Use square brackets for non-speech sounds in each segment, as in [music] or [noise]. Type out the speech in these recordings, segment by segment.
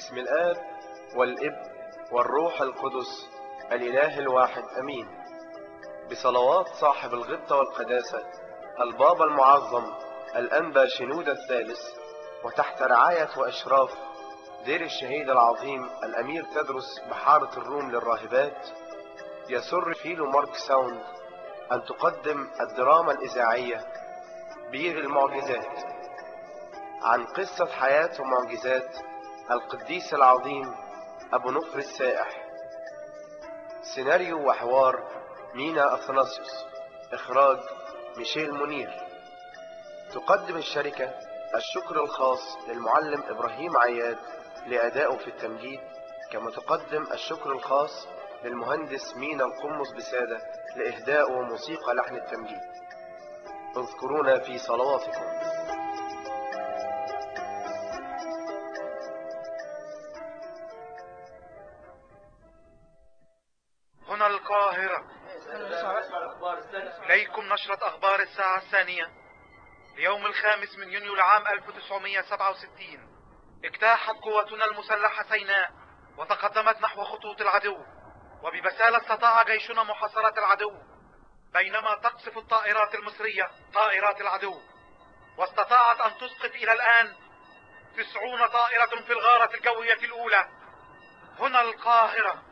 بسم الآب والابن والروح القدس الإله الواحد أمين. بصلوات صاحب الغبطة والقداسة البابا المعظم الأنبا شنودة الثالث وتحت رعاية وإشراف دير الشهيد العظيم الأمير تدرس بحارة الروم للراهبات يسر فيلو مارك Sound أن تقدم الدراما الإذاعية بير المعجزات. عن قصة حياة ومعجزات القديس العظيم أبو نفر السائح. سيناريو وحوار مينا أثناسيوس. إخراج ميشيل منير تقدم الشركة الشكر الخاص للمعلم إبراهيم عياد لأدائه في التمجيد كما تقدم الشكر الخاص للمهندس مينا القمص بسادة لإهدائه موسيقى لحن التمجيد. اذكرونا في صلواتكم. الساعة الثانية ليوم الخامس من يونيو العام 1967 اجتاحت قوتنا المسلحة سيناء وتقدمت نحو خطوط العدو وببسالة استطاع جيشنا محاصرة العدو بينما تقصف الطائرات المصرية طائرات العدو. واستطاعت أن تسقط إلى الآن تسعون طائرة في الغارة الجوية الأولى. هنا القاهرة.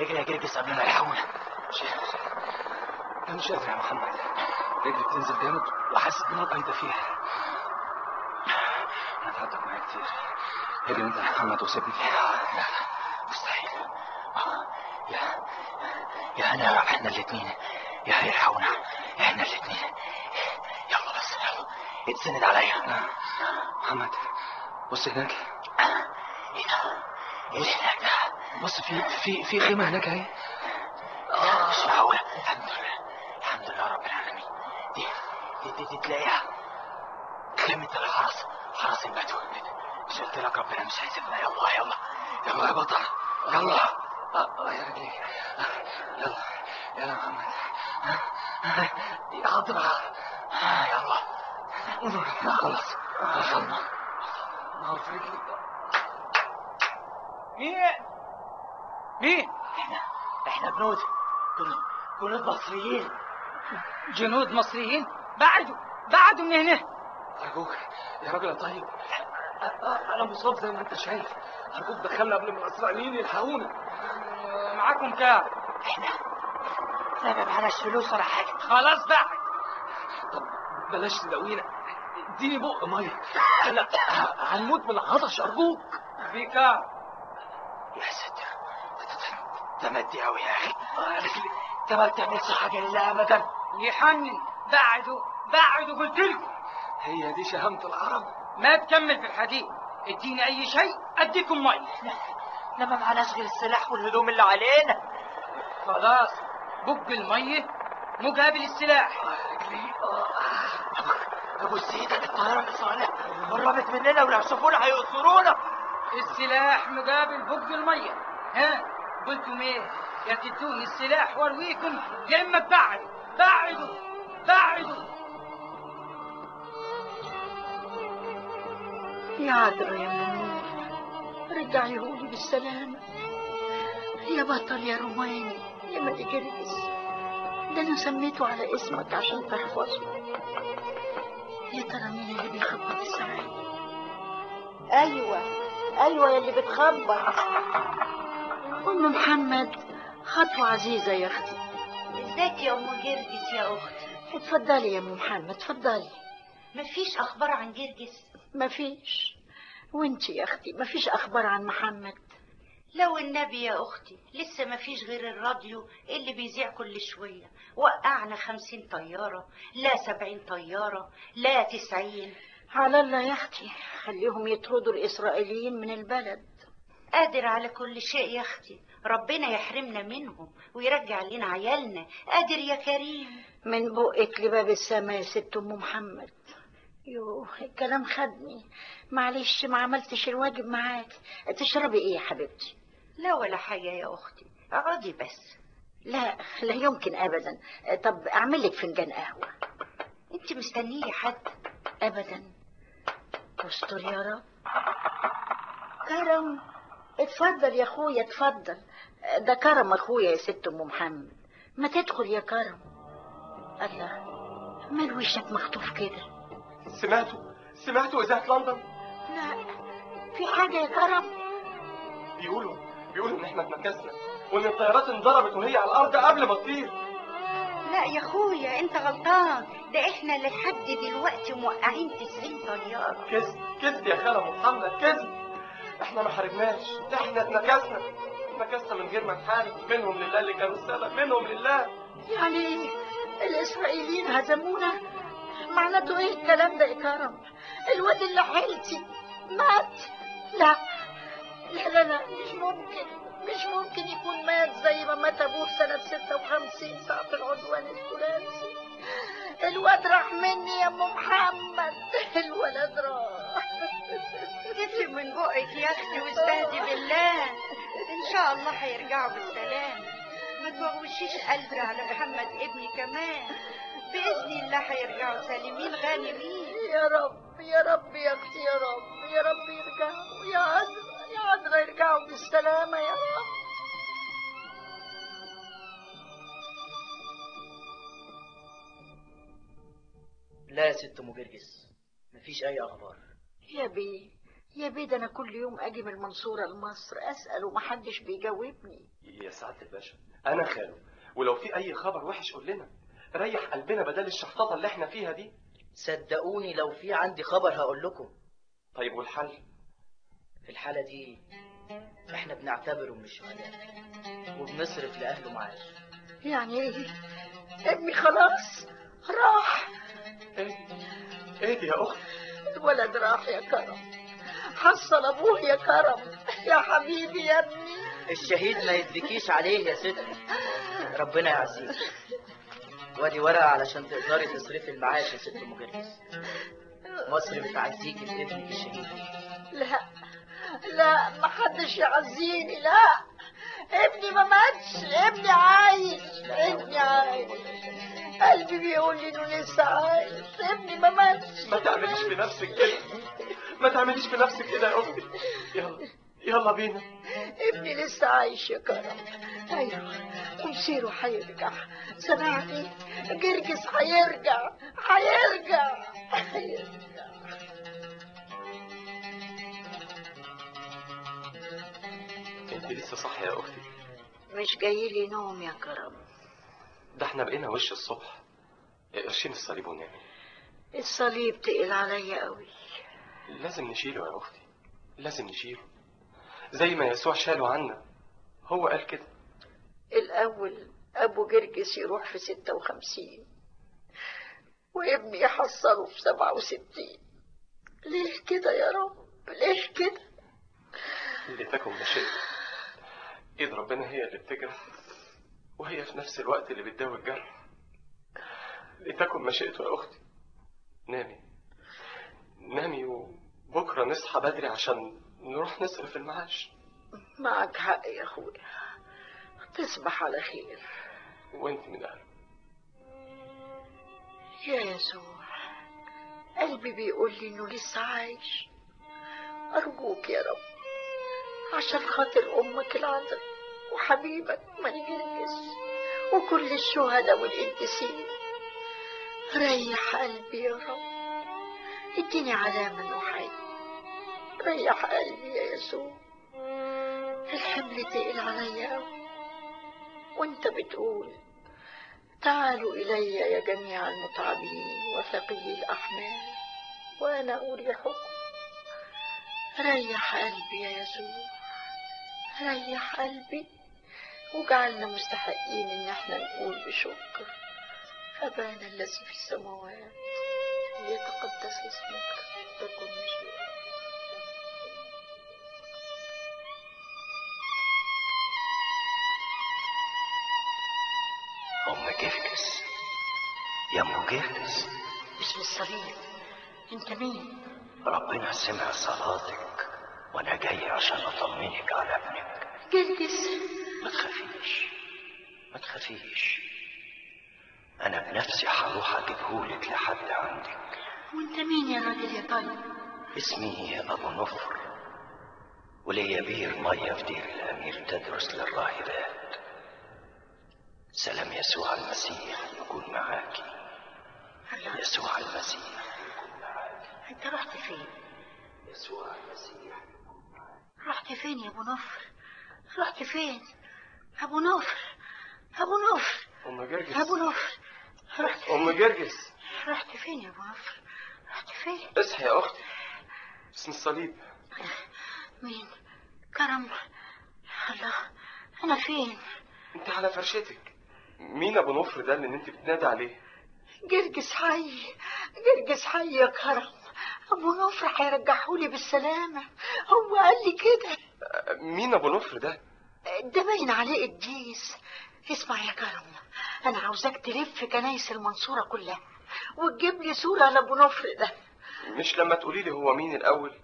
اجري اجري يا قبل ما يلحقونا قادر أنا مش قادر يا محمد. رجلي بتنزل جامد وحاسس بنار انت فيها. أنا اتعدى معايا كتير. اجري انت يا محمد وسيبني لا لا مستحيل. آه، يا يا هنعرف إحنا الاتنين. يا هيلحقونا إحنا الاتنين. يلا بس يلا. اتسند عليا. محمد بص هناك. إيه ده؟ إيه اللي هناك ده؟ بص في في في خيمة هناك أهي. مش معقوله الحمد لله. الحمد لله رب العالمين. دي دي دي, دي تلاقيها. خيمة الحرس. حرس البدو مش قلت لك ربنا مش هيسيبنا يلا يلا. يلا يا بطل. يلا. آه، آه، يا رجلي. آه، يلا. يلا محمد. آه، آه، يا آه، يلا. يلا خلاص. وصلنا نار في رجلي مين؟ إحنا إحنا جنود جنود جنود مصريين. جنود مصريين؟ بعدوا بعدوا من هنا. أرجوك يا راجل طيب. أ- أ- أنا مصاب زي ما أنت شايف. أرجوك دخلنا قبل ما الإسرائيليين يلحقونا. معاكم كام؟ إحنا. لا ما معناش فلوس ولا حاجة. خلاص بعد طب بلاش تداوينا. إديني بق مية. إحنا هنموت من العطش أرجوك. بكام؟ يا ساتر. قوي يا أخي انت ما بتعملش حاجة لله ابدا يحنن بعدوا بعدوا قلت لكم هي دي شهامه العرب ما تكمل في الحديد اديني اي شيء اديكم مي لا ما معناش غير السلاح والهدوم اللي علينا خلاص بق المية مقابل السلاح رجلي ابو سيدك الطياره الاسرائيليه قربت مننا ولو شافونا هيقصرونا السلاح مقابل بق المية ها قلتم إيه؟ يا تدوني السلاح وأرويكم يا إما تبعدوا بعدوا بعدوا يا عذرا يا منور رجعيهولي بالسلامة. يا بطل يا روماني يا ملك جرجس ده أنا سميته على اسمك عشان تحفظه. يا ترى مين اللي بيخبط السراير أيوه أيوه يا اللي بتخبط. أم محمد خطوة عزيزة يا أختي. إزيك يا أم جرجس يا أختي؟ اتفضلي يا أم محمد اتفضلي. مفيش أخبار عن جرجس؟ مفيش وانتي يا أختي مفيش أخبار عن محمد؟ لو النبي يا أختي لسه مفيش غير الراديو اللي بيذيع كل شوية. وقعنا خمسين طيارة لا سبعين طيارة لا تسعين. على الله يا أختي خليهم يطردوا الإسرائيليين من البلد. قادر على كل شيء يا أختي. ربنا يحرمنا منهم ويرجع لنا عيالنا. قادر يا كريم. من بقك لباب السماء يا ست أم محمد. يوه الكلام خدني. معلش ما عملتش الواجب معاك. تشربي إيه يا حبيبتي؟ لا ولا حاجة يا أختي. اقعدي بس. لا لا يمكن ابدا. طب أعمل لك فنجان قهوة. أنت مستنية حد؟ ابدا. أستر يا رب. كرم. اتفضل يا اخويا اتفضل. ده كرم اخويا يا ست ام محمد. ما تدخل يا كرم. الله مال وشك مخطوف كده؟ سمعتوا سمعتوا اذاعه لندن؟ لا. في حاجة يا كرم؟ بيقولوا بيقولوا إن إحنا اتنكسنا وإن الطيارات انضربت وهي على الأرض قبل ما تطير. لا يا اخويا انت غلطان. ده إحنا اللي لحد دلوقتي موقعين 90 طيارة. كذب كذب يا خاله محمد كذب. إحنا ما حاربناش إحنا اتنكسنا. اتنكسنا من غير ما نحارب. منهم لله اللي كانوا السبب. منهم لله. يعني الإسرائيليين هزمونا. معناته إيه الكلام ده يا كرم؟ الواد اللي حيلتي مات. لا. لا لا لا. مش ممكن. مش ممكن يكون مات زي ما مات أبوه سنة 56 ساعة العدوان الثلاثي. الواد راح مني يا أم محمد. الولد راح. تفهم من بقك يا أختي واستهدي بالله. إن شاء الله هيرجعوا بالسلام. ما تغوشيش قلبي على محمد ابني كمان. بإذن الله هيرجعوا سالمين غانمين. يا رب يا رب يا أختي يا رب يا رب يرجعوا. يا عذرا يا عذرا يرجعوا بالسلامة يا رب. لا يا ست أم جرجس مفيش أي أخبار. يا بيه يا بيه ده أنا كل يوم أجي من المنصورة لمصر أسأل ومحدش بيجاوبني. يا سعادة الباشا أنا خاله ولو في أي خبر وحش قول لنا. ريح قلبنا بدل الشحططة اللي إحنا فيها دي. صدقوني لو في عندي خبر هقول لكم. طيب والحل؟ في الحالة دي إحنا بنعتبره من الشهداء وبنصرف لأهله معاش. يعني إيه؟ ابني خلاص راح. إيه إيه دي يا اخت الولد راح يا كرم. حصل أبوه يا كرم. يا حبيبي يا ابني الشهيد ما يدبكيش عليه يا ست. ربنا يعزيك. وادي ورقة علشان تقدري تصرفي المعاش يا ست أم جرجس مصر بتعزيكي بابنك الشهيد. لا لا ما حدش يعزيني لا. ابني ما ماتش ابني عايش ابني عايش. قلبي بيقول لي انه لسه عايش ابني ما ماتش. ما تعمليش في نفسك كده. ما تعمليش في نفسك كده يا أختي. يلا يلا بينا. ابني لسه عايش يا كرم أيوه ومصيره هيرجع سمعني جرجس هيرجع هيرجع هيرجع أنت لسه صح يا أختي؟ مش جاي لي نوم يا كرم. ده إحنا بقينا وش الصبح. قرشين الصليب ونعمل الصليب تقل عليا قوي. لازم نشيله يا أختي. لازم نشيله. زي ما يسوع شاله عنا. هو قال كده. الأول أبو جرجس يروح في ستة وخمسين. وابني يحصله في سبعة وستين. ليه كده يا رب؟ ليه كده؟ اللي تكن مشيئته إيد ربنا هي اللي بتجرح وهي في نفس الوقت اللي بتداوي الجرح. لتكن مشيئته يا أختي. نامي. نامي وبكرة نصحى بدري عشان نروح نصرف المعاش. معك حق يا أخويا تصبح على خير. وانت من اهله يا يسوع قلبي بيقول لي إنه لسه عايش. أرجوك يا رب عشان خاطر أمك العذراء وحبيبك ماري جرجس وكل الشهداء والقديسين ريح قلبي يا رب. اديني علامة حي. ريح قلبي يا يسوع. الحمل تقل عليا. وانت بتقول تعالوا إلي يا جميع المتعبين وثقيل الأحمال. وأنا أريحكم ريح قلبي يا يسوع. ريح قلبي. وجعلنا مستحقين إن إحنا نقول بشكر. أبانا الذي في السماوات ليتقدس اسمك تكن مشيئتك أم جرجس يا أم جرجس باسم الصليب أنت مين؟ ربنا سمع صلاتك وأنا جاي عشان أطمنك على ابنك. جرجس ما تخافيش ما تخافيش. أنا بنفسي هروح أجيبهولك لحد عندك. وأنت مين يا راجل يا طيب اسمي أبو نفر. وليا بير مية في دير الأمير تدرس للراهبات. سلام يسوع المسيح يكون معاكي يسوع المسيح أنت رحت فين؟ يسوع المسيح رحت فين يا أبو نفر؟ رحت فين؟ أبو نفر أبو نفر أم جرجس. أبو نفر رحت أم جرجس. رحت فين يا أبو نفر رحت فين؟ اصحي يا أختي. اسم الصليب. مين؟ كرم. الله. أنا فين؟ أنت على فرشتك. مين أبو نفر ده اللي أنت بتنادي عليه؟ جرجس حي. جرجس حي يا كرم. أبو نفر هيرجعهولي بالسلامة. هو قال لي كده. أه، مين أبو نفر ده؟ ده باين عليه قديس اسمع يا كرم أنا عاوزاك تلف كنايس المنصورة كلها وتجيب لي صورة لابو نفر ده مش لما تقولي لي هو مين الأول؟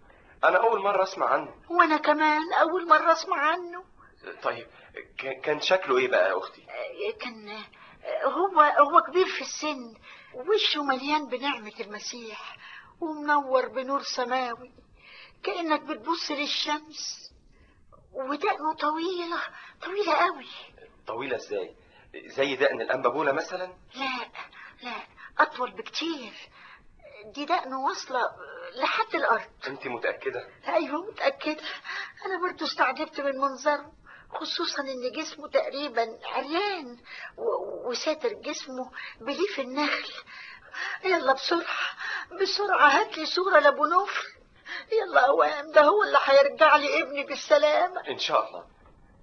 أنا أول مرة أسمع عنه. وأنا كمان أول مرة أسمع عنه. طيب كان شكله إيه بقى يا أختي؟ كان هو هو كبير في السن وشه مليان بنعمة المسيح ومنور بنور سماوي كأنك بتبص للشمس. ودقنه طويلة طويلة قوي. طويلة إزاي؟ زي دقن الأنبابولة مثلا؟ لا لا أطول بكتير. دي دقنه واصلة لحد الأرض. أنت متأكدة؟ أيوة متأكدة. أنا برضو استعجبت من منظره خصوصا إن جسمه تقريبا عريان و- وساتر جسمه بليف النخل. يلا بسرعة بسرعة هات لي صورة لأبو نفر يلا أوام ده هو اللي هيرجع لي ابني بالسلامة إن شاء الله.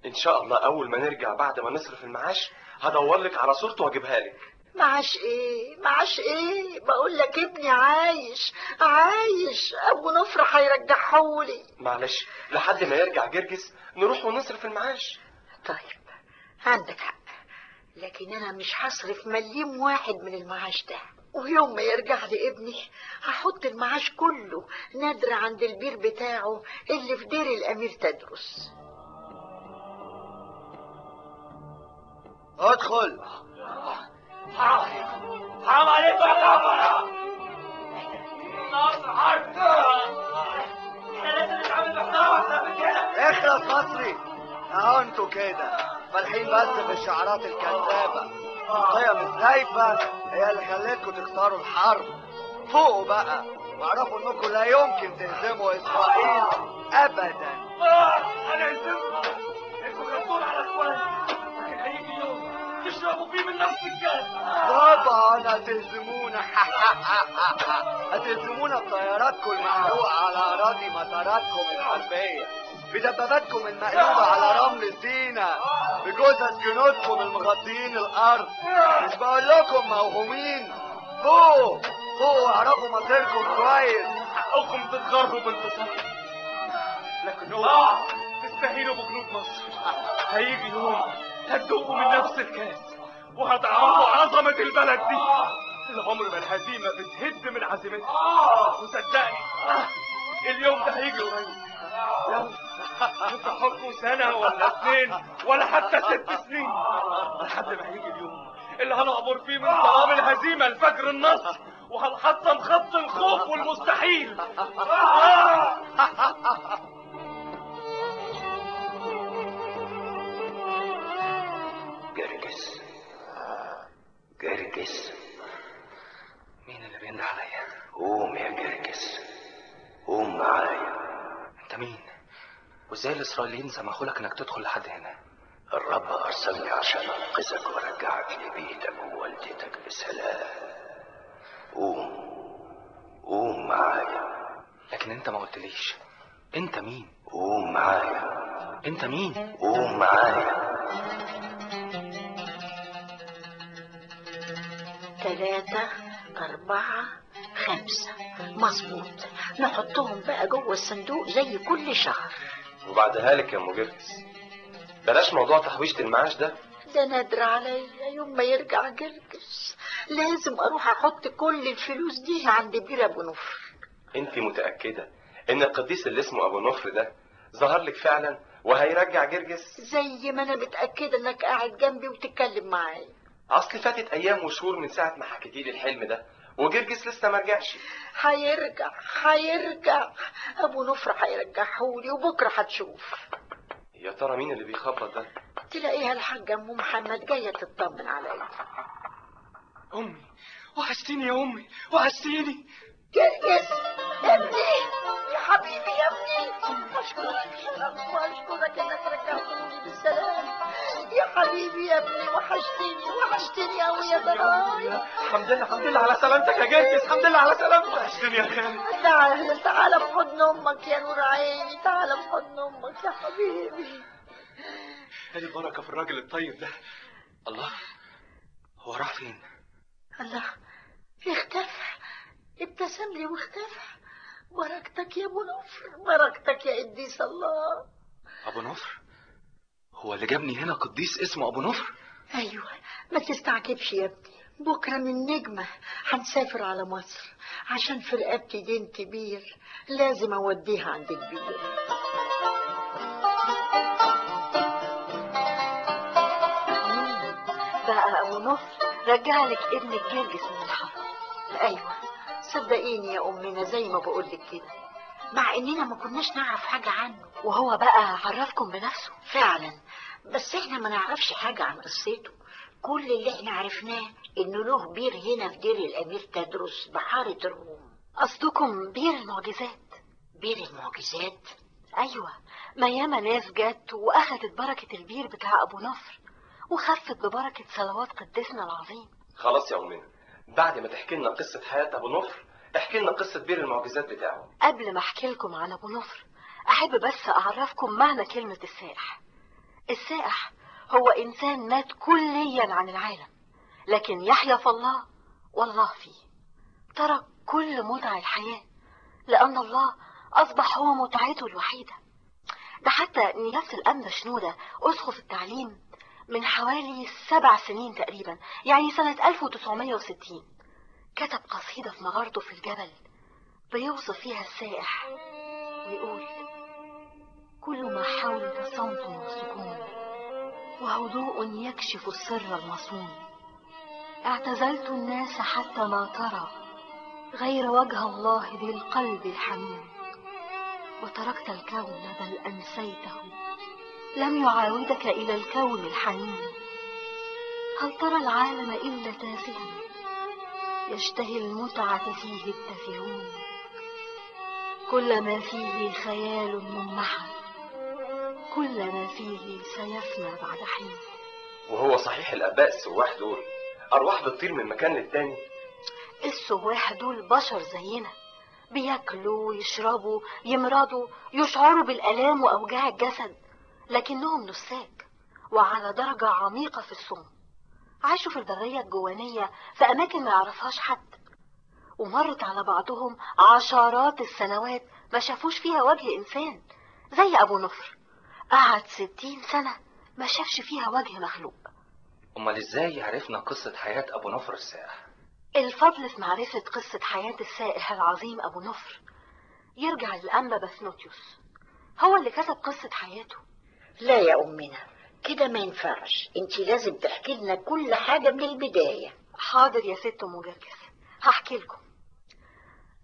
إن شاء الله أول ما نرجع بعد ما نصرف المعاش هدور لك على صورته وأجيبها لك. معاش إيه؟ معاش إيه؟ بقول لك ابني عايش عايش. أبو نفر هيرجعهولي معلش لحد ما يرجع جرجس نروح ونصرف المعاش. طيب عندك حق. لكن أنا مش هصرف مليم واحد من المعاش ده. ويوم ما يرجع لي ابني هحط المعاش كله نادر عند البير بتاعه اللي في دير الأمير تدرس. ادخل. حرام عليك يا كفرة ناصر حرب إحنا لازم نتعامل باحترام أكتر من كده اخلص مصري. اهو أنتوا كده. فالحين بس في الشعارات الكذابة القيم الزايفة هي اللي خلتكم تختاروا الحرب؟ فوقوا بقى واعرفوا إنكم لا يمكن تهزموا إسرائيل ابدا. أنا هزمت أنتوا خدتونا على اخوان لكن هيجي يوم تشربوا فيه من نفس الكاس طبعا [laughs] هتهزمونا هتهزمونا بطياراتكم المحروقة على أراضي مطاراتكم الحربية. بدباباتكم المقلوبة على رمل سينا بجثث جنودكم المغطيين الأرض. مش بقول لكم موهومين. فوق فوق اعرفوا مصيركم كويس. حقكم تتغروا بانتصار لكن اوعوا تستهينوا بجنود مصر. هيجي يوم هتدوقوا من نفس الكاس وهتعرفوا عظمة البلد دي. العمر ما الهزيمة بتهد من عزيمتها. وصدقني اليوم ده هيجي قريب. يلا. أنتوا سنة ولا اتنين ولا حتى ست سنين. لحد ما هيجي اليوم اللي هنعبر فيه من ظلام الهزيمة لفجر النصر وهنحطم خط الخوف والمستحيل. جرجس. جرجس. مين اللي بينده عليا؟ قوم يا جرجس. قوم معايا. انت مين؟ وازاي الإسرائيليين سمحوا لك إنك تدخل لحد هنا؟ الرب أرسلني عشان أنقذك وأرجعك لبيتك ووالدتك بسلام. قوم قوم معايا. لكن أنت ما قلتليش. أنت مين؟ قوم معايا. أنت مين؟ قوم معايا. ثلاثة أربعة خمسة. مظبوط. نحطهم بقى جوه الصندوق زي كل شهر. وبعدهالك يا ام جرجس بلاش موضوع تحويشة المعاش ده. ده نادر عليا يوم ما يرجع جرجس. لازم أروح أحط كل الفلوس دي عند بير أبو نفر. انت متأكدة إن القديس اللي اسمه أبو نفر ده ظهر لك فعلا وهيرجع جرجس؟ زي ما أنا متأكدة إنك قاعد جنبي وتتكلم معايا. أصل فاتت أيام وشهور من ساعة ما حكيتي لي الحلم ده وجرجس لسه ما رجعش. هيرجع هيرجع أبو نفر هيرجعهولي وبكرة هتشوف يا ترى مين اللي بيخبط ده؟ تلاقيها الحاجة أم محمد جاية تطمن عليا. أمي وحشتيني يا أمي وحشتيني. جرجس ابني يا حبيبي يا ابني. أشكرك واشكرك إنك رجعتني بالسلام. يا حبيبي يا ابني وحشتني وحشتني قوي يا دراي الحمد لله الحمد لله على سلامتك يا جرجس الحمد لله على سلامتك. وحشتني يا خالد تعال تعال في حضن أمك يا نور عيني تعال في حضن أمك يا حبيبي. هذه بركه في الراجل الطيب ده. الله هو راح فين؟ الله اختفى. ابتسم لي واختفى. بركتك يا أبو نفر بركتك يا قديس الله. أبو نفر؟ هو اللي جابني هنا قديس اسمه أبو نفر. أيوه ما تستعجبش يا ابني. بكرة من نجمة هنسافر على مصر عشان في رقبتي دين كبير لازم أوديها عند كبير بقى أبو نفر رجع لك ابنك جرجس من الحرم أيوه صدقيني يا أمنا زي ما بقول لك كده. مع إننا ما كناش نعرف حاجة عنه. وهو بقى عرفكم بنفسه. فعلا. بس إحنا ما نعرفش حاجة عن قصته. كل اللي إحنا عرفناه إنه له بير هنا في دير الأمير تدرس بحارة الروم. قصدكم بير المعجزات؟ بير المعجزات؟ أيوه. ما ياما ناس جت واخدت بركة البير بتاع أبو نفر وخفت ببركة صلوات قديسنا العظيم. خلاص يا أمنا. بعد ما تحكي لنا قصة حياة أبو نفر احكي لنا قصة بير المعجزات بتاعه قبل ما احكي لكم عن أبو نصر أحب بس أعرفكم معنى كلمة السائح. السائح هو إنسان مات كليا عن العالم لكن يحيا في الله والله فيه. ترك كل متع الحياة لأن الله أصبح هو متعته الوحيدة. ده حتى نيافة الأنبا شنودة أسقف التعليم من حوالي سبع سنين تقريبا يعني سنة 1960 كتب قصيدة في مغارته في الجبل بيوصف فيها السائح ويقول كل ما حولك صمت وسكون وهدوء يكشف السر المصون. اعتزلت الناس حتى ما ترى غير وجه الله ذي القلب الحميم. وتركت الكون بل أنسيته لم يعاودك إلى الكون الحنين هل ترى العالم إلا تافها؟ يشتهي المتعة فيه التافهون كل ما فيه خيال ممحى كل ما فيه سيفنى بعد حين. وهو صحيح الأباء السواح دول. أرواح بتطير من مكان للتاني. السواح دول بشر زينا. بياكلوا يشربوا يمرضوا يشعروا بالآلام وأوجاع الجسد. لكنهم نساك. وعلى درجة عميقة في الصوم. عاشوا في البرية الجوانية في أماكن ما يعرفهاش حد. ومرت على بعضهم عشرات السنوات ما شافوش فيها وجه إنسان زي أبو نفر. قعد ستين سنة ما شافش فيها وجه مخلوق. أمال إزاي عرفنا قصة حياة أبو نفر السائح؟ الفضل في معرفة قصة حياة السائح العظيم أبو نفر. يرجع للأنبا بثنوتيوس. هو اللي كتب قصة حياته. لا يا أمنا. كده ما ينفعش. انت لازم تحكي لنا كل حاجة من البداية. حاضر يا ست أم جرجس. هحكي لكم.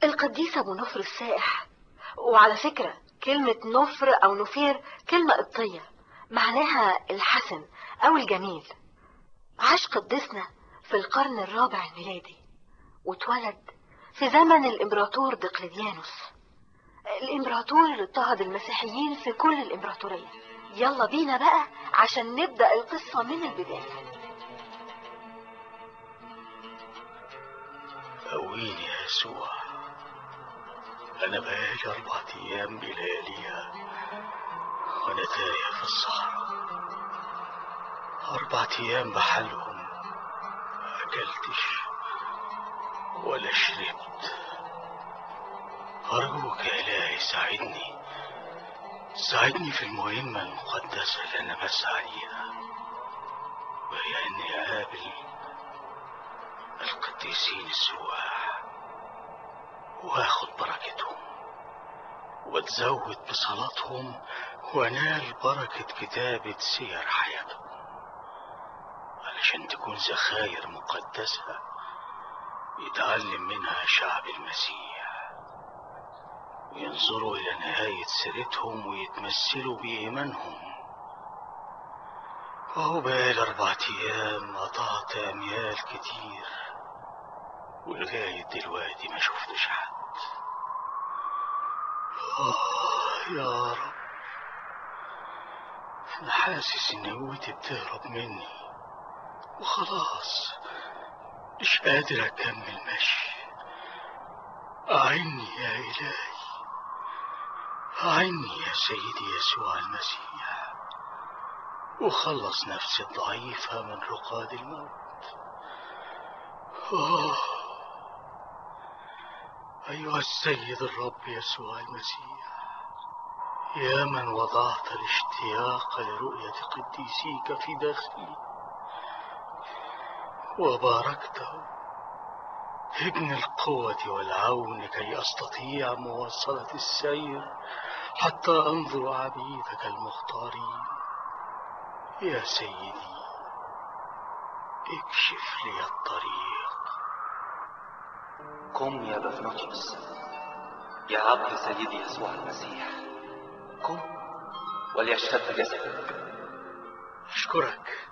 القديس أبو نفر السائح. وعلى فكرة كلمة نفر أو نفير كلمة قبطية. معناها الحسن أو الجميل. عاش قدسنا في القرن الرابع الميلادي. واتولد في زمن الإمبراطور دقلديانوس. الإمبراطور اللي اضطهد المسيحيين في كل الإمبراطورية. يلا بينا بقى عشان نبدأ القصة من البداية. قويني يا يسوع. أنا بقالي أربع أيام بلياليها وأنا تايه في الصحراء. أربع أيام بحالهم ما أكلتش ولا شربت. أرجوك يا إلهي ساعدني. ساعدني في المهمة المقدسة اللي أنا بسعى ليها وهي إني أقابل القديسين السواح واخد بركتهم وأتزود بصلاتهم وأنال بركة كتابة سير حياتهم علشان تكون ذخاير مقدسة يتعلم منها شعب المسيح. وينظروا إلى نهاية سيرتهم ويتمثلوا بإيمانهم. وهو بقال أربعة أيام قطعت أميال كتير ولغاية دلوقتي ما شفتش حد. آه يا رب. أنا حاسس إن قوتي بتهرب مني. وخلاص مش قادر أكمل مشي. أعني يا إلهي. أعني يا سيدي يسوع المسيح وخلص نفسي الضعيفة من رقاد الموت آه. أيها السيد الرب يسوع المسيح يا من وضعت الاشتياق لرؤية قديسيك في داخلي وباركته ابن القوة والعون كي أستطيع مواصلة السير حتى أنظر عبيدك المختارين. يا سيدي اكشف لي الطريق. قم يا بفنوتيوس يا عبد سيدي يسوع المسيح. قم وليشتد جسدك. أشكرك.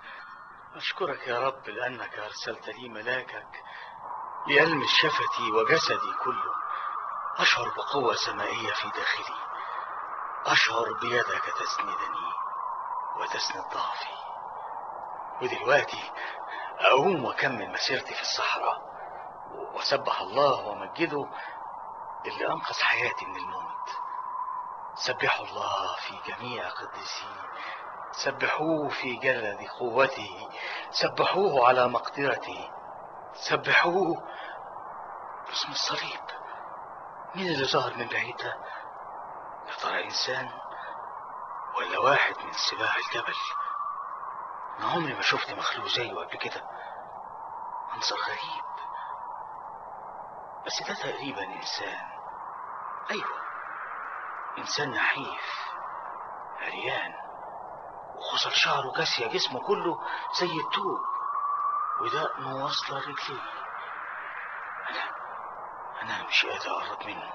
أشكرك يا رب لأنك أرسلت لي ملاكك. ليلمس شفتي وجسدي كله. أشعر بقوة سمائية في داخلي. أشعر بيدك تسندني وتسند ضعفي. ودلوقتي أقوم وأكمل مسيرتي في الصحراء. وأسبح الله وأمجده اللي أنقذ حياتي من الموت. سبحوا الله في جميع قدسيه سبحوه في جلد قوته. سبحوه على مقدرته. سبحوه. باسم الصليب. مين اللي ظهر من بعيد ده؟ يا ترى إنسان ولا واحد من سباع الجبل؟ أنا عمري ما شفت مخلوق زيه قبل كده. منظر غريب. بس ده تقريبا إنسان. أيوه إنسان نحيف عريان وخصر شعره كاسية جسمه كله زي التوب ودقنه واصلة رجليه أنا أنا مش قادر أقرب منه.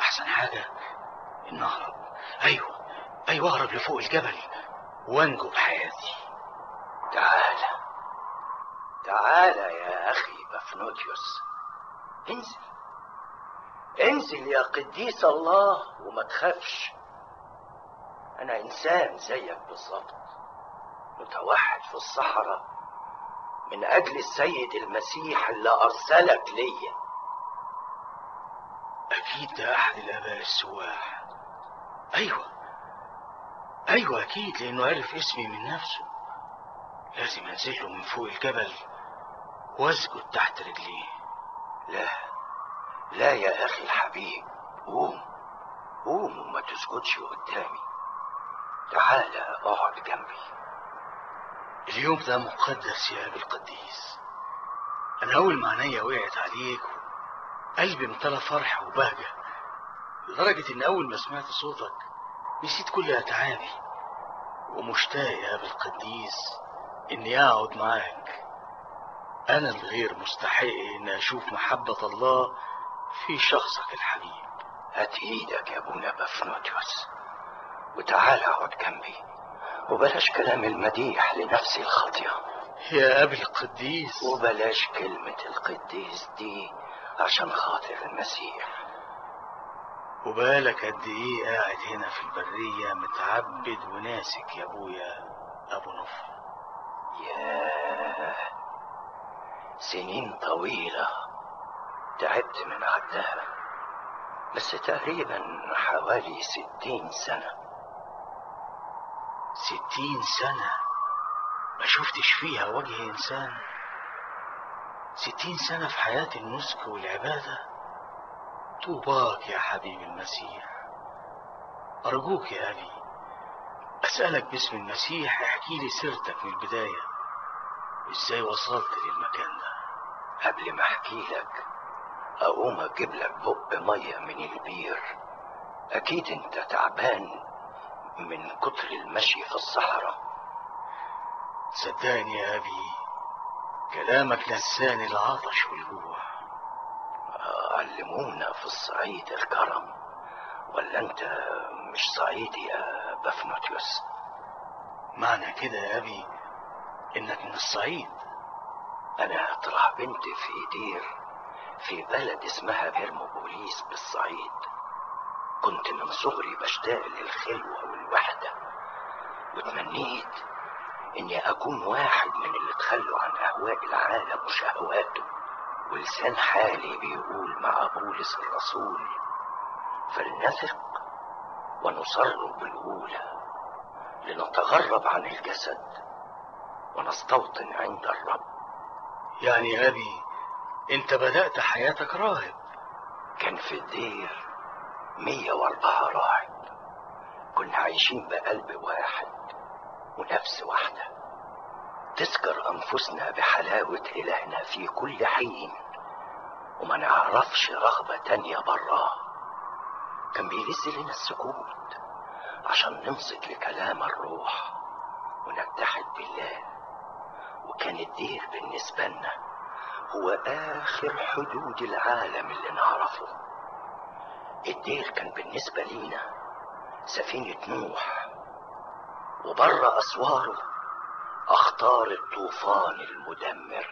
أحسن حاجة إن أهرب. أيوه أيوه أهرب لفوق الجبل وأنجو بحياتي تعال تعال يا أخي بفنوتيوس انزل انزل يا قديس الله وما تخافش. أنا إنسان زيك بالظبط متوحد في الصحراء. من أجل السيد المسيح اللي أرسلك ليا أكيد ده أحد الآباء السواح. أيوه. أيوه أكيد لأنه عرف اسمي من نفسه. لازم أنزل له من فوق الجبل وأسجد تحت رجليه. لا. لا يا أخي الحبيب. قوم. قوم وما تسجدش قدامي. تعال أقعد جنبي. اليوم ده مقدس يا أبي القديس. أنا أول ما عينيا وقعت عليك قلبي امتلى فرح وبهجة لدرجة إن أول ما سمعت صوتك نسيت كل أتعابي ومشتاق يا أبي القديس إني أقعد معاك. أنا الغير مستحق إن أشوف محبة الله في شخصك الحبيب. هات إيدك يا ابونا بفنوتيوس وتعال أقعد جنبي. وبلاش كلام المديح لنفسي الخاطئة. يا أبي القديس. وبلاش كلمة القديس دي عشان خاطر المسيح. وبالك قد إيه قاعد هنا في البرية متعبد وناسك يا أبويا أبو نفر. ياه سنين طويلة تعبت من عدها بس تقريبا حوالي ستين سنة. ستين سنة. ما شفتش فيها وجه إنسان. ستين سنة في حياة النسك والعبادة. طوباك يا حبيب المسيح. أرجوك يا أبي أسألك باسم المسيح احكي لي سيرتك من البداية. وإزاي وصلت للمكان ده؟ قبل ما أحكي لك أقوم أجيب لك بق مية من البير. أكيد أنت تعبان. من كتر المشي في الصحراء. صدقني يا أبي كلامك نساني العطش والجوع علمونا في الصعيد الكرم ولا أنت مش صعيدي يا بفنوتيوس؟ معنى كده يا أبي إنك من الصعيد. أنا طلع بنت في دير في بلد اسمها هرموبوليس بالصعيد. كنت من صغري بشتاق للخلوة والوحدة. وتمنيت إني أكون واحد من اللي تخلوا عن أهواء العالم وشهواته. ولسان حالي بيقول مع بولس الرسول فلنثق ونصر بالأولى لنتغرب عن الجسد ونستوطن عند الرب. يعني أبي أنت بدأت حياتك راهب. كان في الدير مية وأربعة كنا عايشين بقلب واحد ونفس واحدة. تذكر أنفسنا بحلاوة إلهنا في كل حين. وما نعرفش رغبة تانية براه كان بيلذ لنا السكوت عشان ننصت لكلام الروح ونتحد بالله. وكان الدير بالنسبة لنا هو آخر حدود العالم اللي نعرفه. الدير كان بالنسبة لينا سفينة نوح وبره أسواره أخطار الطوفان المدمر.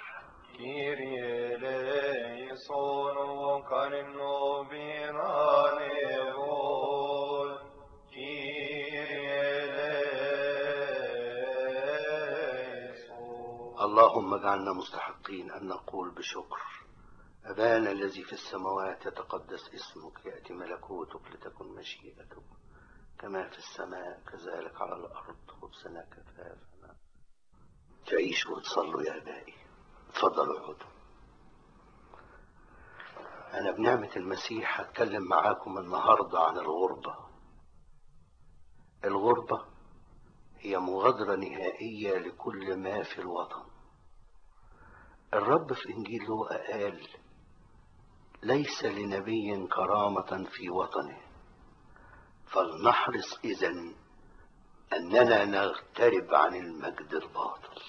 اللهم اجعلنا مستحقين أن نقول بشكر. أبانا الذي في السماوات يتقدس اسمك يأتي ملكوتك لتكن مشيئتك. كما في السماء كذلك على الأرض خبزنا كفافنا. تعيشوا وتصلوا يا أبائي. اتفضلوا اقعدوا أنا بنعمة المسيح هتكلم معاكم النهاردة عن الغربة. الغربة هي مغادرة نهائية لكل ما في الوطن. الرب في إنجيل لوقا قال ليس لنبي كرامة في وطنه. فلنحرص إذن أننا نغترب عن المجد الباطل.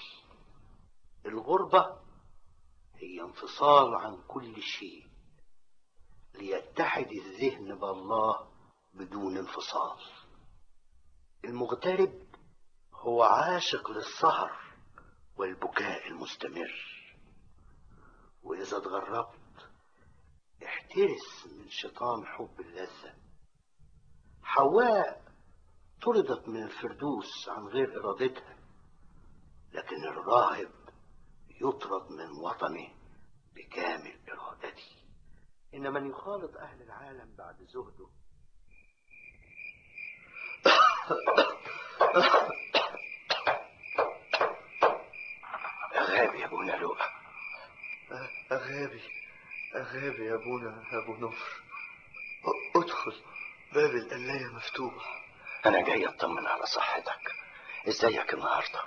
الغربة هي انفصال عن كل شيء ليتحد الذهن بالله بدون انفصال. المغترب هو عاشق للسهر والبكاء المستمر. وإذا اتغربت احترس من شيطان حب اللذة. حواء طردت من الفردوس عن غير إرادتها لكن الراهب يطرد من وطنه بكامل إرادته. إن من يخالط أهل العالم بعد زهده [coughs] غابي يا ابونا لوقا أغابي. أغابي يا أبونا أبو نفر أدخل. باب القلاية مفتوح. أنا جاي أطمن على صحتك. إزيك النهاردة؟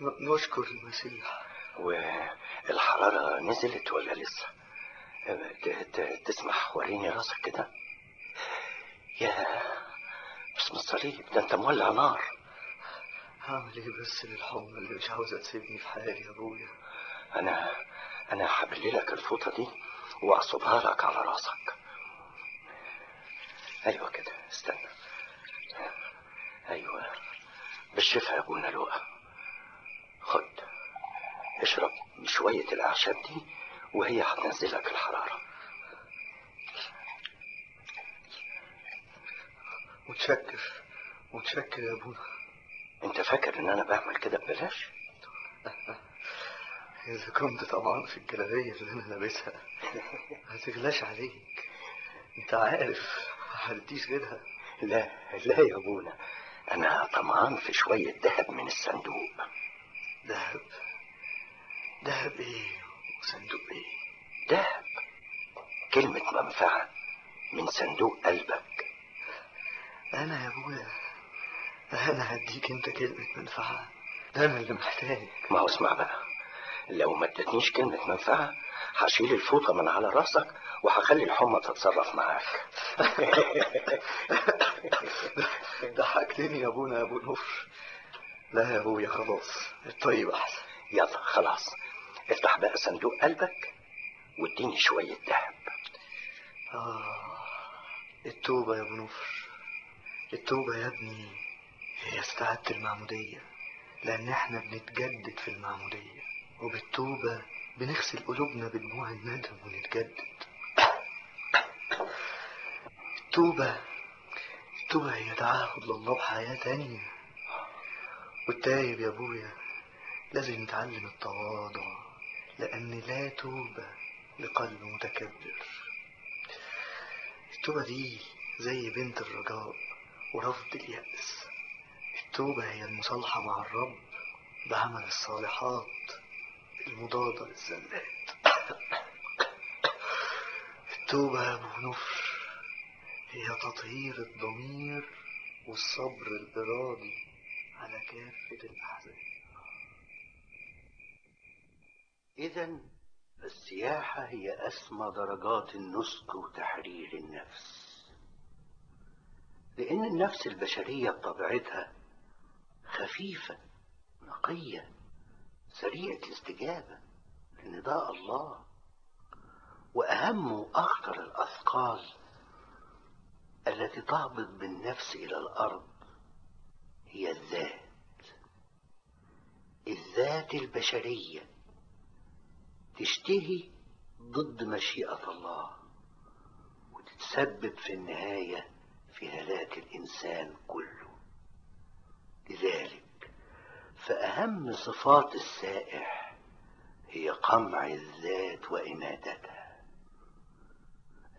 [coughs] نشكر المسيح. والحرارة نزلت ولا لسه؟ تسمح وريني راسك كده؟ يا بسم الصليب ده أنت مولع نار. هعمل إيه بس للحمى اللي مش عاوزة تسيبني في حالي يا أبويا؟ أنا أنا هبللك الفوطة دي واعصبها لك على راسك. أيوه كده استنى. أيوه. بالشفا يا ابونا لؤى خد اشرب شوية الأعشاب دي وهي هتنزلك الحرارة. متشكر متشكر يا ابونا أنت فاكر إن أنا بعمل كده ببلاش؟ إذا كنت طبعا في الجلابية اللي أنا لابسها. ما تغلاش عليك. أنت عارف ما حديش غيرها. لا لا يا أبونا. أنا طمعان في شوية ذهب من الصندوق. دهب دهب إيه؟ وصندوق إيه؟ دهب كلمة منفعة. من صندوق قلبك. أنا يا أبويا أنا هديك أنت كلمة منفعة. ده أنا اللي محتاج. ما هو اسمع بقى. لو ما ادتنيش كلمة منفعة هشيل الفوطة من على رأسك وهخلي الحمى تتصرف معاك. [laughs] ضحكتني يا أبونا يا أبو نفر لا يا أبويا خلاص. الطيب أحسن. يلا خلاص. افتح بقى صندوق قلبك واديني شوية ذهب. آه التوبة يا أبو نفر التوبة يا ابني هي استعادة المعمودية لأن إحنا بنتجدد في المعمودية. وبالتوبة بنغسل قلوبنا بدموع الندم ونتجدد التوبة التوبة هي تعهد لله بحياة تانية. والتايب يا أبويا لازم يتعلم التواضع لأن لا توبة لقلب متكبر. التوبة دي زي بنت الرجاء ورفض اليأس. التوبة هي المصالحة مع الرب بعمل الصالحات. المضادة للزلات التوبة يا أبو نفر هي تطهير الضمير والصبر الإرادي على كافة الأحزان. إذا السياحة هي أسمى درجات النسك وتحرير النفس. لأن النفس البشرية بطبيعتها خفيفة نقية سريعة الاستجابة لنداء الله وأهم وأخطر الأثقال التي تهبط بالنفس إلى الأرض هي الذات. الذات البشرية تشتهي ضد مشيئة الله وتتسبب في النهاية في هلاك الإنسان كله. لذلك فأهم صفات السائح هي قمع الذات وإماتتها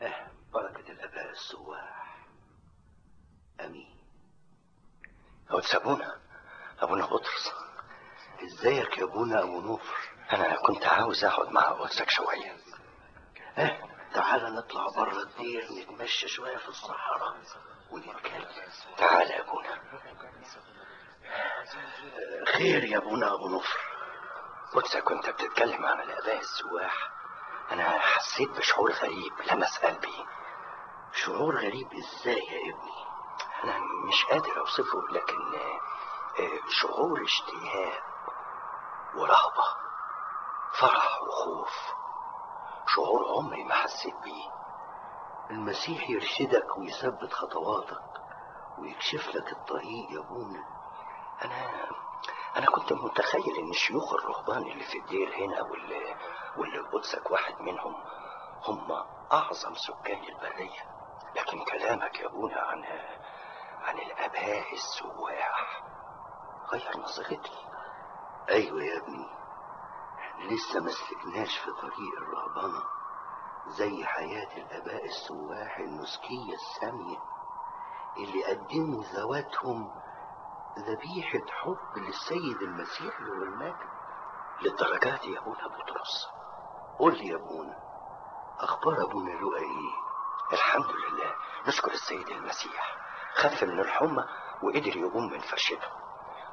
أه بركة الآباء السواح. أمين. أو تسابونا أبونا بطرس. إزيك يا أبونا أبو نوفر أنا كنت عاوز أقعد مع قدسك شوية. أه تعالى نطلع بره الدير نتمشى شوية في الصحراء ونتكلم. تعال يا أبونا. خير يا أبونا أبو نوفر قدسك كنت بتتكلم عن الآباء السواح أنا حسيت بشعور غريب لمس قلبي شعور غريب إزاي يا ابني؟ أنا مش قادر أوصفه لكن آه، شعور اشتياق ورهبة فرح وخوف. شعور عمري ما حسيت بيه. المسيح يرشدك ويثبت خطواتك ويكشف لك الطريق يا أبونا. أنا أنا كنت متخيل إن الشيوخ الرهبان اللي في الدير هنا واللي واللي قدسك واحد منهم هم أعظم سكان البرية لكن كلامك يا أبونا عن عن الآباء السواح غير نظرتي. أيوه يا ابني. لسه ما سلكناش في طريق الرهبنه زي حياة الأباء السواح النسكيه السامية اللي قدموا ذواتهم ذبيحة حب للسيد المسيح له المجد للدرجة دي يا أبونا بطرس. قول لي يا أبونا أخبار أبونا لؤى إيه؟ الحمد لله. نشكر السيد المسيح. خف من الحمى وقدر يقوم من فرشته.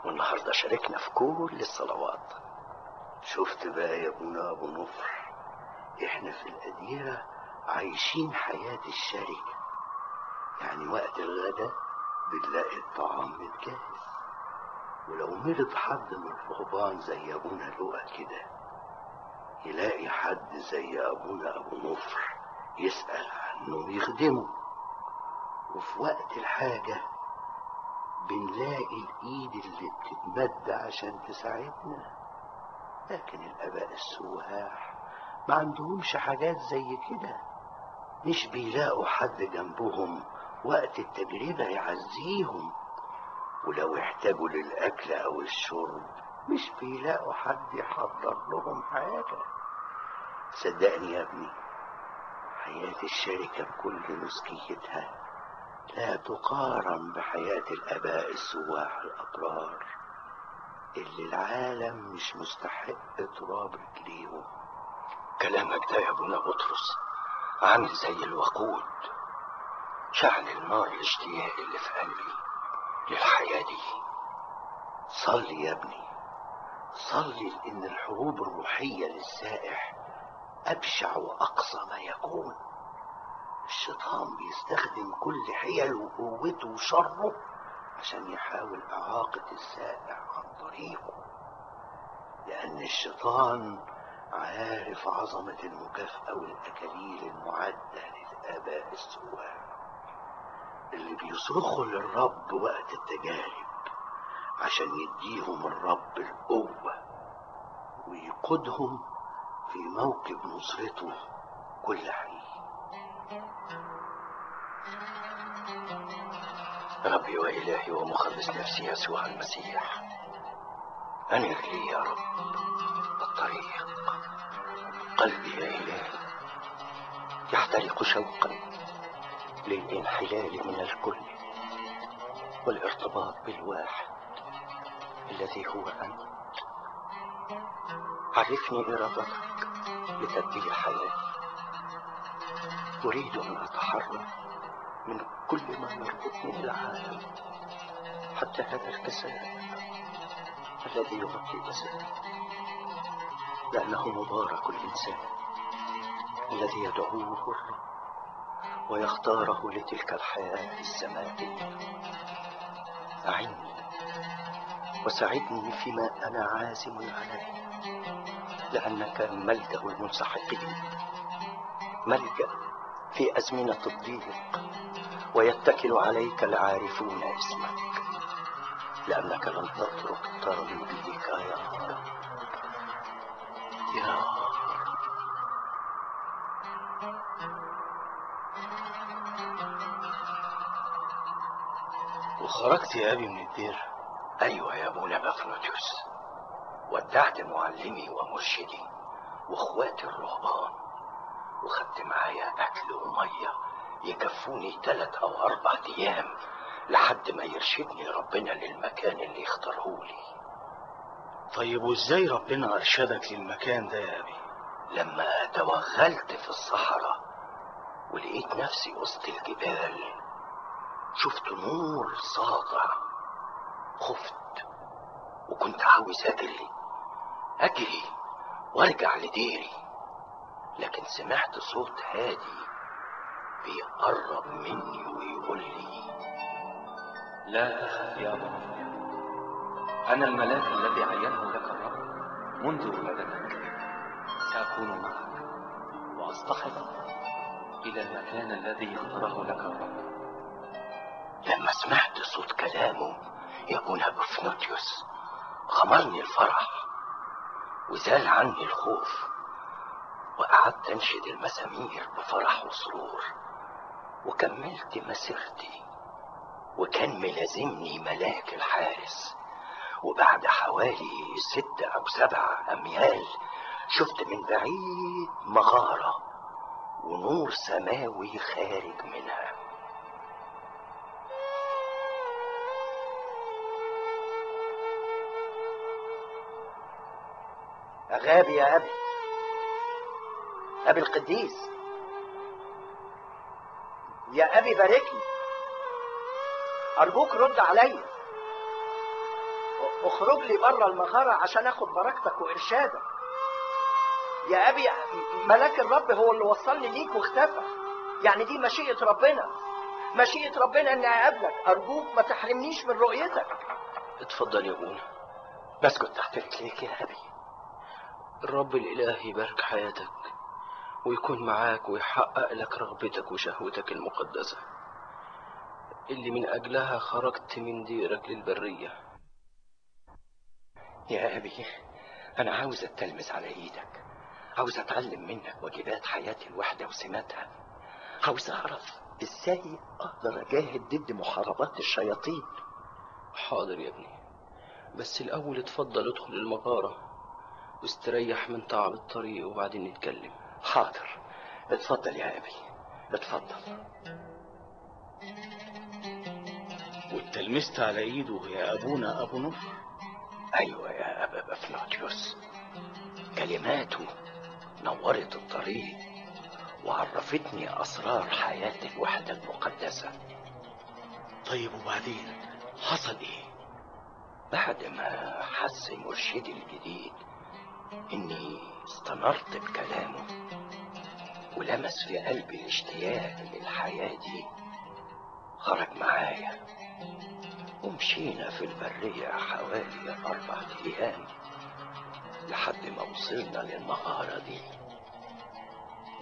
والنهاردة شاركنا في كل الصلوات. شفت بقى يا أبونا أبو نفر؟ إحنا في الأديرة عايشين حياة الشركة يعني وقت الغداء بنلاقي الطعام متجهز ولو مرض حد من الرهبان زي أبونا لؤى كده يلاقي حد زي أبونا أبو نفر يسأل عنه ويخدمه. وفي وقت الحاجة بنلاقي الإيد اللي بتتمد عشان تساعدنا. لكن الآباء السواح ما عندهمش حاجات زي كده. مش بيلاقوا حد جنبهم وقت التجربة يعزيهم. ولو احتاجوا للأكل أو الشرب مش بيلاقوا حد يحضر لهم حاجة. صدقني يا ابني حياة الشركة بكل نسكيتها لا تقارن بحياة الآباء السواح الأبرار اللي العالم مش مستحق تراب رجليهم كلامك ده يا أبونا بطرس عامل زي الوقود. شعل النار الاشتياق اللي في قلبي للحياة دي. صلي يا ابني. صلي لأن الحروب الروحية للسائح أبشع وأقصى ما يكون. الشيطان بيستخدم كل حيله وقوته وشره عشان يحاول إعاقة السائع عن طريقه. لأن الشيطان عارف عظمة المكافأة والأكاليل المعدة للآباء السواح اللي بيصرخوا للرب وقت التجارب عشان يديهم الرب القوة ويقودهم في موكب نصرته كل حين ربي وإلهي ومخلص نفسي يسوع المسيح. أنر لي يا رب الطريق. قلبي يا إلهي يحترق شوقا. للانحلال من الكل والارتباط بالواحد الذي هو أنت. عرفني إرادتك لتبديل حياتي. أريد أن أتحرر من كل ما يربطني بالعالم حتى هذا الكساد الذي يغطي جسدي. لأنه مبارك الإنسان الذي يدعوه الرب. ويختاره لتلك الحياة السماوية أعني وساعدني فيما أنا عازم عليه لأنك ملجأ المنسحقين ملجأ في أزمنة الضيق ويتكل عليك العارفون اسمك لأنك لن تترك تربيك يا رب. يا رب وخرجت يا أبي من الدير أيوة يا أبونا بافنوتيوس ودعت معلمي ومرشدي وأخواتي الرهبان. وخدت معايا أكل ومية يكفوني تلات أو أربع أيام لحد ما يرشدني ربنا للمكان اللي يختاره لي. طيب وإزاي ربنا أرشدك للمكان ده يا أبي؟ لما توغلت في الصحراء ولقيت نفسي وسط الجبال شفت نور ساطع خفت. وكنت عاوز أجري. أجري وأرجع لديري. لكن سمعت صوت هادي بيقرب مني ويقول لي لا تخف يا بابا أنا الملاك الذي عينه لك الرب منذ ولادتك سأكون معك. وأصطحبك إلى المكان الذي اختاره لك الرب. لما سمعت صوت كلامه ابونا بفنوتيوس غمرني الفرح وزال عني الخوف وقعدت أنشد المزامير بفرح وسرور وكملت مسيرتي وكان ملازمني ملاك الحارس وبعد حوالي ست أو سبع أميال شفت من بعيد مغارة ونور سماوي خارج منها. غابي يا أبي. أبي القديس. يا أبي باركني. أرجوك رد عليا اخرج لي بره المغارة عشان آخد بركتك وإرشادك. يا أبي ملاك الرب هو اللي وصلني ليك واختفى. يعني دي مشيئة ربنا. مشيئة ربنا إني أقابلك. أرجوك ما تحرمنيش من رؤيتك. اتفضل يا أبونا. بسكت تحت رجليك يا أبي. الرب الإله يبارك حياتك ويكون معاك ويحقق لك رغبتك وشهوتك المقدسة. اللي من أجلها خرجت من ديرك للبرية. يا أبي أنا عاوز أتلمس على إيدك. عاوز أتعلم منك واجبات حياة الوحدة وسماتها. عاوز أعرف إزاي أقدر أجاهد ضد محاربات الشياطين. حاضر يا ابني بس الأول اتفضل ادخل المغارة واستريح من تعب الطريق وبعدين نتكلم. حاضر. اتفضل يا أبي. اتفضل. واتلمست على إيده يا أبونا أبو نور أيوة يا أبا بفنوتيوس كلماته نورت الطريق وعرفتني أسرار حياة الوحدة المقدسة. طيب وبعدين؟ حصل إيه؟ بعد ما حس مرشدي الجديد إني استنرت بكلامه ولمس في قلبي الاشتياق للحياة دي. خرج معايا. ومشينا في البرية حوالي أربع أيام لحد ما وصلنا للمغارة دي.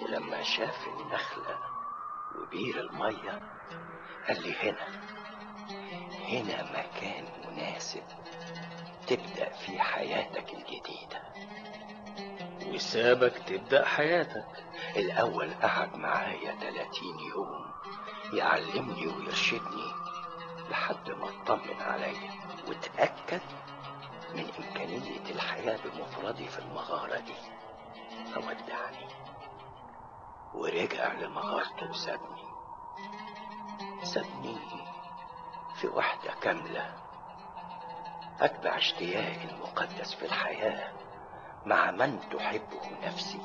ولما شاف النخلة وبير المية قال لي هنا هنا مكان مناسب. تبدأ فيه حياتك الجديدة. وسابك تبدأ حياتك. الأول قعد معايا 30 يوم يعلمني ويرشدني لحد ما اطمن عليا وتأكد من إمكانية الحياة بمفردي في المغارة دي. فودعني ورجع لمغارته وسابني. سابني في وحدة كاملة. أتبع اشتياقي المقدس في الحياة مع من تحبه نفسي.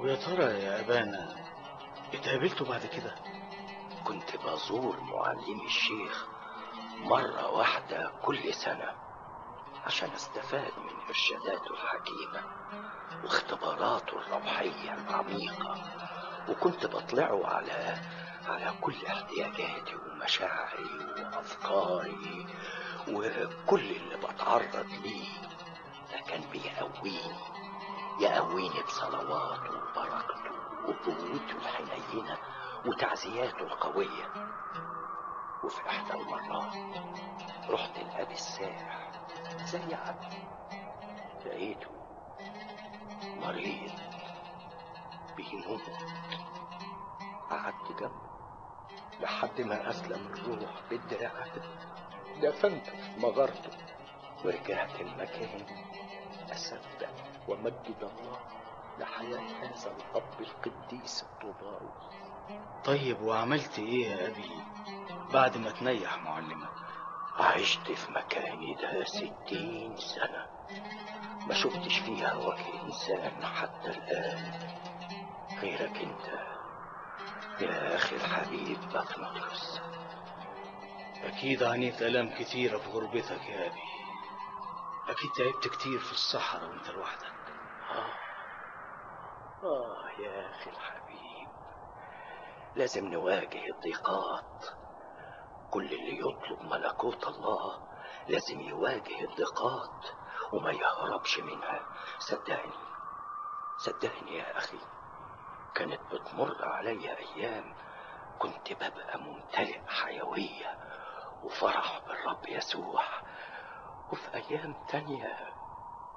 ويا ترى يا أبانا اتقابلتوا بعد كده؟ كنت بزور معلمي الشيخ مرة واحدة كل سنة عشان أستفاد من إرشاداته الحكيمة واختباراته الروحية العميقة وكنت بطلعه على على كل احتياجاتي ومشاعري وأفكاري وكل اللي بتعرض ليه ده كان بيقويني يقويني بصلواته وبركته وقوته الحنينة وتعزياته القوية. وفي إحدى المرات رحت لأبي الساح زي عبدي لقيته مريض بيموت قعدت جنبه. لحد ما أسلم الروح بالدراع دفنت في مغارته ورجعت المكان. أسبح ومجد الله لحياة هذا الأب القديس الطوباوي طيب وعملت إيه يا أبي بعد ما تنيح معلمك؟ عشت في مكاني ده ستين سنة. ما شفتش فيها وجه إنسان حتى الآن. غيرك أنت. يا أخي الحبيب بطمطرس أكيد عانيت آلام كتيرة في غربتك يا أبي. أكيد تعبت كتير في الصحراء وأنت لوحدك. آه آه يا أخي الحبيب. لازم نواجه الضيقات. كل اللي يطلب ملكوت الله لازم يواجه الضيقات وما يهربش منها. صدقني صدقني يا أخي. كانت بتمر عليا أيام كنت ببقى ممتلئ حيوية وفرح بالرب يسوع. وفي أيام تانية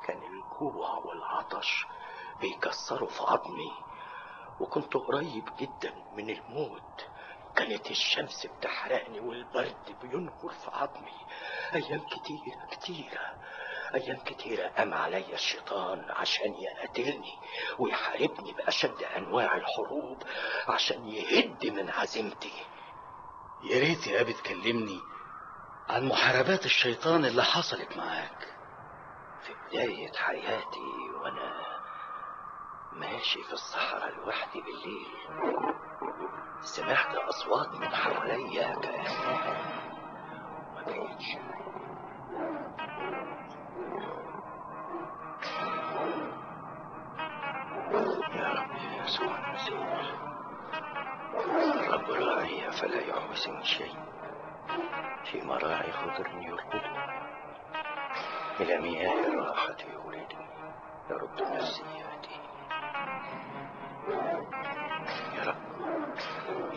كان الجوع والعطش بيكسروا في عظمي وكنت قريب جدا من الموت. كانت الشمس بتحرقني والبرد بينهر في عظمي. أيام كتيرة كتيرة أيام كتيرة قام عليا الشيطان عشان يقتلني ويحاربني بأشد أنواع الحروب عشان يهد من عزيمتي. يا ريت يا أبي تكلمني عن محاربات الشيطان اللي حصلت معاك. في بداية حياتي وأنا ماشي في الصحراء لوحدي بالليل سمعت أصوات من حواليا كأنها ما كانتش يا رب يسوع المسيح الرب راعي فلا يحوسني شيء في مراعي خضر يرقدني إلى مياه الراحة يولدني يا رب نفسي يهديني يا رب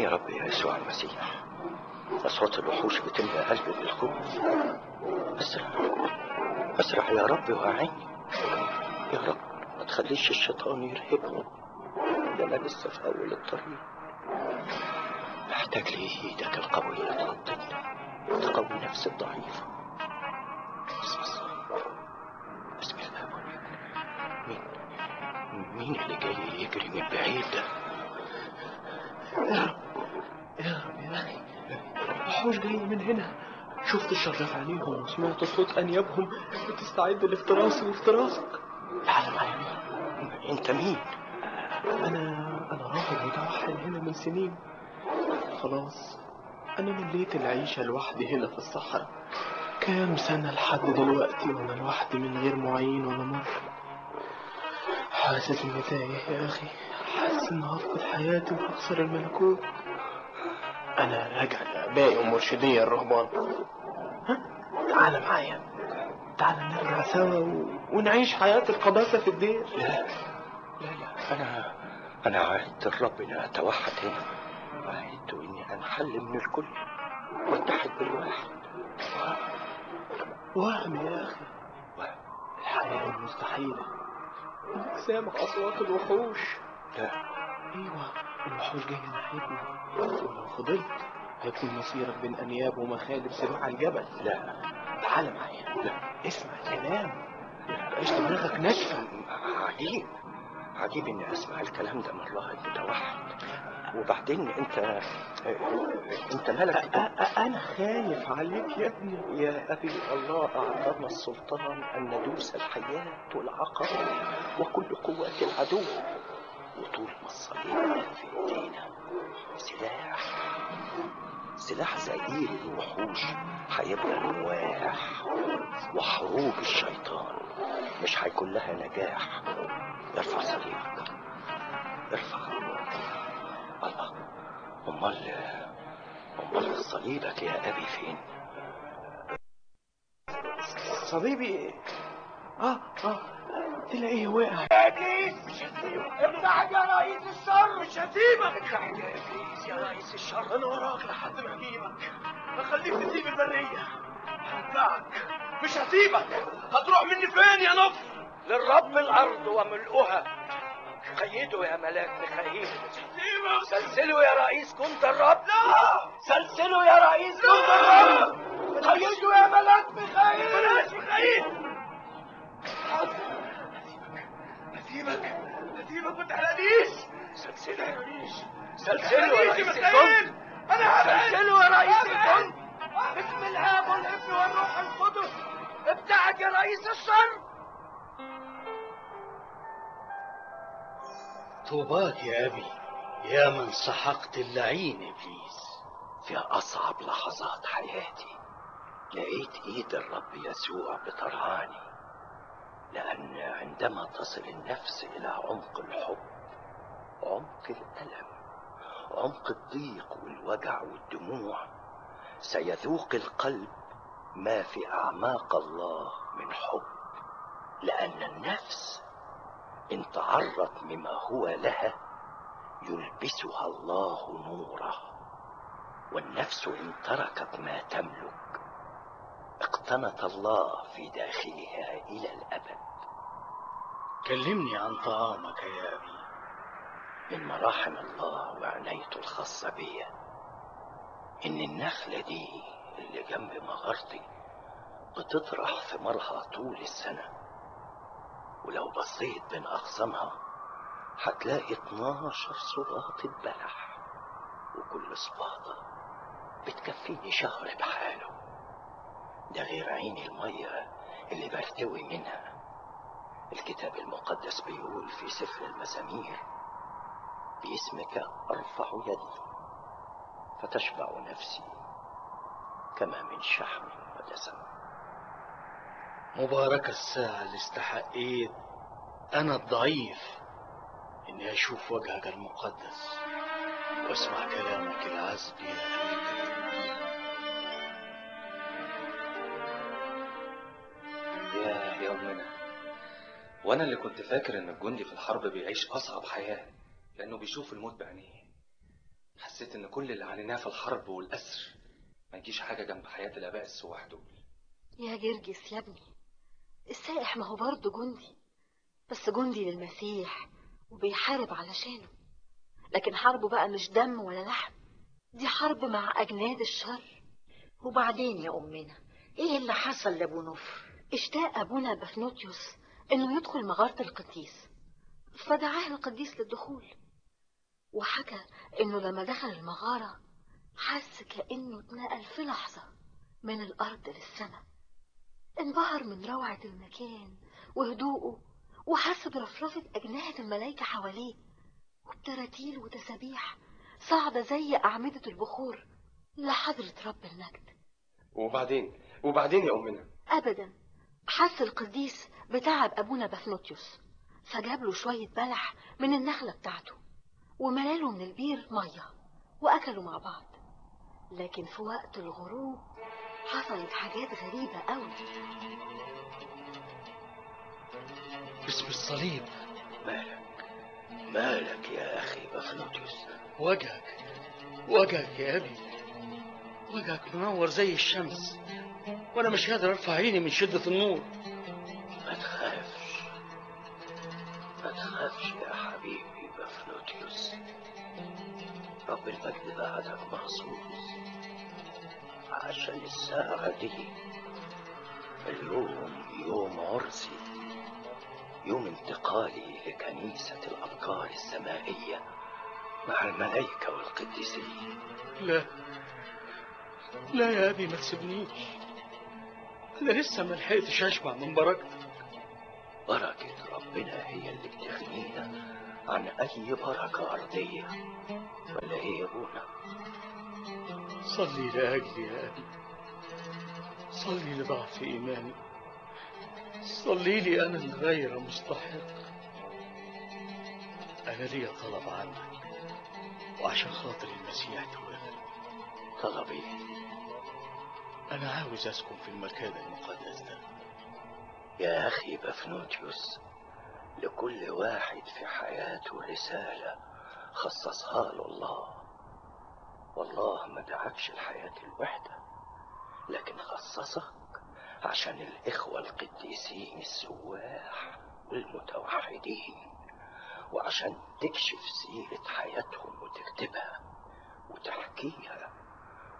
يا رب يا يسوع المسيح أصوات الوحوش بتملى قلبي بالخوف أسرع أسرع يا رب وأعيني يا رب تخليش الشيطان يرهبني ده أنا لسه في أول الطريق. محتاج لإيدك القوية تغطيني. وتقوي نفسي الضعيفة بسم الله بسم الله مين مين اللي جاي يجري من بعيد؟ ده يا رب يا رب يا أخي. الوحوش جايين من هنا. شفت الشر عليهم وسمعت صوت أنيابهم. بتستعد لافتراسي وافتراسك معايا انت مين؟ أنا أنا راجل متوحد هنا من سنين. خلاص أنا مليت العيشة لوحدي هنا في الصحراء. كام سنة لحد دلوقتي وأنا لوحدي من غير معين ولا مر حاسس إني تايه يا أخي. حاسس إني هفقد حياتي وهخسر الملكوت. أنا راجع ابائي ومرشدي الرهبان. ها؟ تعال معايا. تعال نرجع سوا و... ونعيش حياة القداسة في الدير. لا لا لا. أنا أنا عهدت لربنا أتوحد هنا عهدت إني أنحل من الكل. واتحد بالواحد. وهم يا أخي. الحياة المستحيلة. إنك سامع أصوات الوحوش. لا. أيوة الوحوش جاية ناحيتنا ولو فضلت هيكون مصيرك بين أنياب ومخالب سباع الجبل. لا. تعال معايا. لا اسمع الكلام مبقاش دماغك ناشفة. عجيب. عجيب إني أسمع الكلام ده من راهب متوحد. وبعدين أنت أنت مالك؟ أنا خايف عليك يا ابني. يا أبي الله أعطانا السلطان أن ندوس الحياة والعقبة وكل قوات العدو. وطول ما الصليب في ايدينا سلاح. سلاح زئير الوحوش هيبقى نواح وحروب الشيطان. مش هيكون لها نجاح. ارفع صليبك ارفع. الله أمال أمال صليبك يا أبي فين؟ صليبي. آه آه. تلاقيه وقع ابليس مش ابتعد يا رئيس الشر مش هسيبك ابتعد يا ابليس يا رئيس الشر أنا وراك لحد ما اجيبك هخليك تسيب البرية. هرجعك مش هسيبك هتروح مني فين يا نف للرب الأرض وملؤها قيدوا يا ملاك ميخائيل سلسلوا يا رئيس كنت الرب. لا. سلسلوا يا رئيس كنت الرب. قيدوا يا ملاك ميخائيل بلاش ميخائيل هسيبك هسيبك ما تحرقنيش سلسلوا ما تحرقنيش سلسلوا يا رئيس الجند أنا سلسلوا يا رئيس الجند بسم الاب والابن والروح القدس. ابتعد يا رئيس الشر طوباك يا أبي. يا من سحقت اللعين إبليس. في أصعب لحظات حياتي لقيت إيد الرب يسوع بترعاني لأن عندما تصل النفس إلى عمق الحب عمق الألم عمق الضيق والوجع والدموع سيذوق القلب ما في أعماق الله من حب. لأن النفس إن تعرت مما هو لها يلبسها الله نوره والنفس إن تركت ما تملك. اقتنت الله في داخلها إلى الأبد. كلمني عن طعامك يا أبي. من مراحم الله وعنايته الخاصة بي. إن النخلة دي اللي جنب مغارتي بتطرح ثمارها طول السنة. ولو بصيت بين أغصانها هتلاقي 12 صباطة بلح وكل صباطة بتكفيني شهر بحاله. ده غير عين المية اللي برتوي منها. الكتاب المقدس بيقول في سفر المزامير باسمك أرفع يدي فتشبع نفسي كما من شحم ودسم. مبارك الساعة اللي استحقيت. أنا الضعيف. إني أشوف وجهك المقدس. وأسمع كلامك العذب يا وأنا اللي كنت فاكر إن الجندي في الحرب بيعيش أصعب حياة لأنه بيشوف الموت بعينيه. حسيت إن كل اللي عانيناه في الحرب والأسر ما يجيش حاجة جنب حياة الآباء السواح دول. يا جرجس يا ابني السائح ما هو برضه جندي بس جندي للمسيح وبيحارب علشانه. لكن حربه بقى مش دم ولا لحم دي حرب مع أجناد الشر. وبعدين يا أمنا إيه اللي حصل لأبو نفر؟ اشتاق أبونا بفنوتيوس إنه يدخل مغارة القديس. فدعاه القديس للدخول. وحكى إنه لما دخل المغارة حس كأنه اتنقل في لحظة من الأرض للسماء. انبهر من روعة المكان وهدوءه وحس برفرفة أجنحة الملايكة حواليه وبتراتيل وتسابيح صاعدة زي أعمدة البخور لحضرة رب المجد وبعدين؟ وبعدين يا أمنا؟ أبدا. حس القديس بتعب أبونا بثنوتيوس فجاب له شوية بلح من النخلة بتاعته وملاله من البير مية وأكلوا مع بعض. لكن في وقت الغروب حصلت حاجات غريبة قوي باسم الصليب مالك؟ مالك يا أخي بفنوتيوس وجهك وجهك يا أبي. وجهك منور زي الشمس وأنا مش قادر أرفع عيني من شدة النور. رب المجد بعدك مخصوص عشان الساعة دي اليوم يوم عرسي يوم انتقالي لكنيسة الأبكار السمائية مع الملائكة والقديسين. لا. لا يا أبي ما تسيبنيش. أنا لسه ما لحقتش أشبع من بركتك. بركة ربنا هي اللي بتغنينا عن أي بركة أرضية. ولا إيه يا أبونا؟ صلي لأجلي يا أبي. صلي لضعف إيماني. صلي لي أنا الغير مستحق. أنا لي طلب عنك وعشان خاطر المسيح توافق طلبي أنا عاوز أسكن في المكان المقدس ده. يا أخي بفنوتيوس لكل واحد في حياته رسالة. خصصها له الله. والله ما دعكش الحياة الوحدة لكن خصصك عشان الإخوة القديسين السواح والمتوحدين وعشان تكشف سيرة حياتهم وتكتبها وتحكيها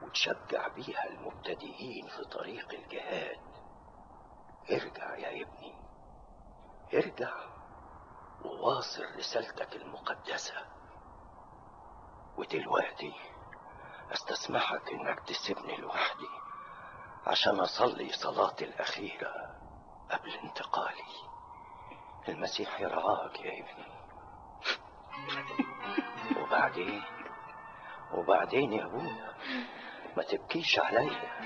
وتشجع بيها المبتدئين في طريق الجهاد. ارجع يا ابني ارجع وواصل رسالتك المقدسة. ودلوقتي أستسمحك إنك تسيبني لوحدي عشان أصلي صلاتي الأخيرة قبل انتقالي. المسيح يرعاك يا ابني. [laughs] وبعدين؟ وبعدين يا أبويا ما تبكيش عليا.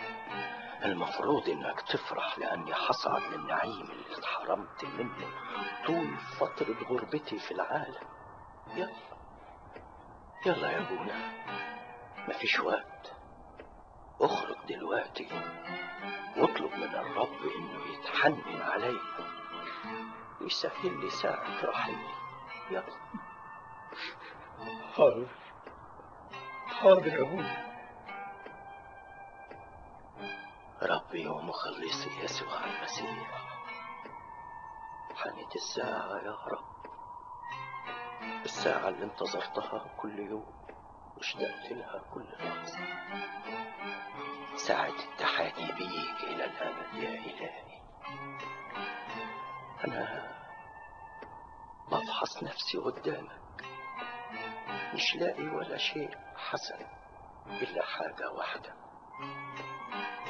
المفروض إنك تفرح لأني حصعد للنعيم اللي اتحرمت منه طول فترة غربتي في العالم. يلا. يلا يا أبونا. مفيش وقت. اخرج دلوقتي. واطلب من الرب إنه يتحنن علي ويسهل لي ساعة رحيلي يلا. حاضر. حاضر يا أبوي ربي ومخلصي يسوع المسيح. حانت الساعة يا رب. الساعة اللي انتظرتها كل يوم واشتقت لها كل لحظة. ساعة التحاني بيك إلى الأبد يا إلهي. أنا بفحص نفسي قدامك. مش لاقي ولا شيء حسن إلا حاجة واحدة.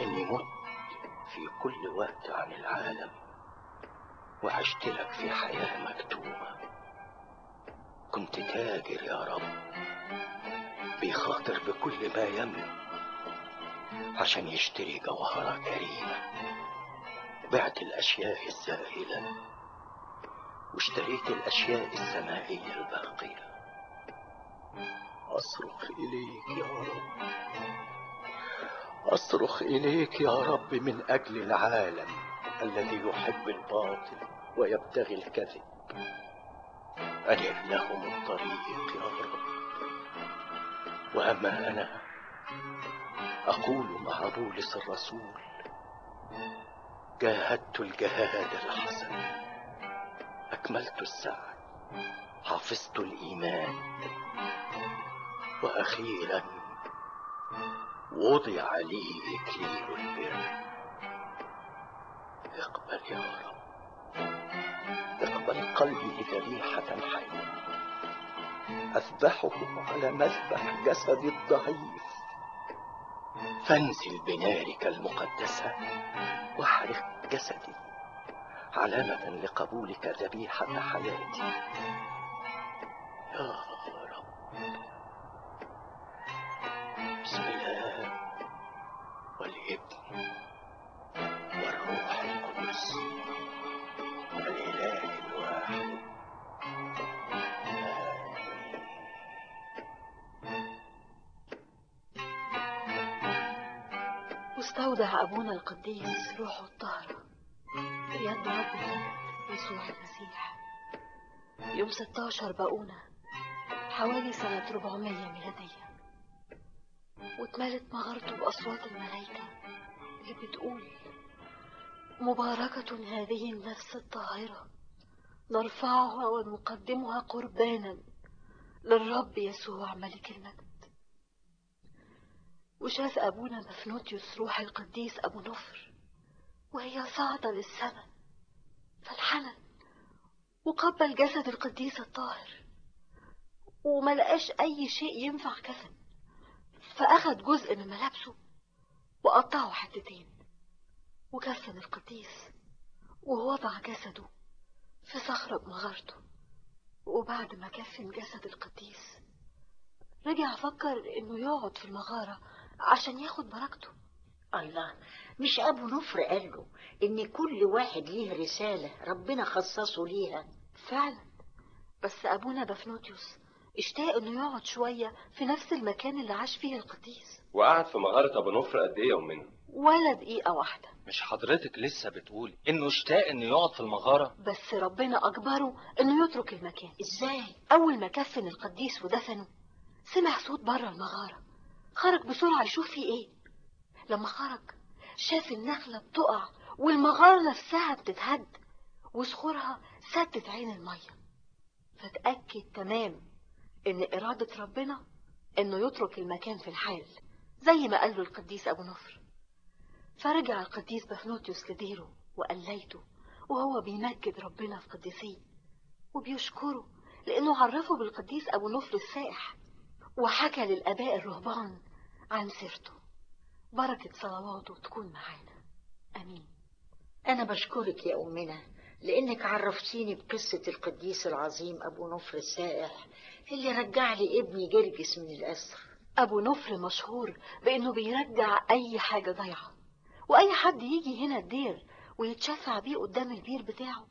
إني مت في كل وقت عن العالم وعشت لك في حياة مكتومة. كنت تاجر يا رب بيخاطر بكل ما يملك عشان يشتري جوهرة كريمة بعت الأشياء الزائلة. واشتريت الأشياء السمائية الباقية. أصرخ إليك يا رب أصرخ إليك يا رب من أجل العالم الذي يحب الباطل ويبتغي الكذب. أنر لهم الطريق يا رب. وأما أنا أقول مع بولس الرسول جاهدت الجهاد الحسن. أكملت السعي حفظت الإيمان. وأخيرا وضع لي إكليل البر. اقبل يا رب. اقبل قلبي ذبيحة حية أذبحه على مذبح جسدي الضعيف. فانزل بنارك المقدسة واحرق جسدي. علامة لقبولك ذبيحة حياتي. يا رب. واستودع أبونا القديس روحه الطاهرة يد ربنا يسوع المسيح. يوم 16 بقونا حوالي سنة 400 ميلادية واتملت مغارته بأصوات الملائكة اللي بتقول مباركة هذه النفس الطاهرة نرفعها ونقدمها قربانا للرب يسوع ملك المجد. وشاف أبونا مفنوتيوس روح القديس أبو نفر وهي صاعدة للسماء فالحنن وقبل جسد القديس الطاهر وما لقاش أي شيء ينفع كفن فأخد جزء من ملابسه وقطعه حتتين وكفن القديس ووضع جسده في صخرة بمغارته وبعد ما كفن جسد القديس رجع فكر إنه يقعد في المغارة عشان ياخد بركته الله مش أبو نفر قال له إن كل واحد ليه رسالة ربنا خصصه ليها؟ فعلا. بس أبونا بفنوتيوس اشتاق إنه يقعد شوية في نفس المكان اللي عاش فيه القديس. وقعد في مغارة أبو نفر قد إيه يومين ولا دقيقة واحدة. مش حضرتك لسه بتقول إنه اشتاق إنه يقعد في المغارة؟ بس ربنا أجبره إنه يترك المكان. إزاي؟ أول ما كفن القديس ودفنه سمع صوت بره المغارة. خرج بسرعة. يشوف فيه إيه. لما خرج شاف النخلة بتقع والمغارة نفسها بتتهد وصخورها سدت عين المية. فتأكد تمام إن إرادة ربنا إنه يترك المكان في الحال زي ما قال له القديس أبو نفر. فرجع القديس بفنوتيوس لديره وقليته وهو بيمجد ربنا في قديسيه وبيشكره لأنه عرفه بالقديس أبو نفر السائح. وحكى للآباء الرهبان عن سيرته بركة صلواته تكون معانا. أمين. أنا بشكرك يا أمنا لأنك عرفتيني بقصة القديس العظيم أبو نفر السائح اللي رجع لي ابني جرجس من الأسر أبو نفر مشهور بأنه بيرجع أي حاجة ضايعة وأي حد يجي هنا الدير ويتشفع بيه قدام البير بتاعه.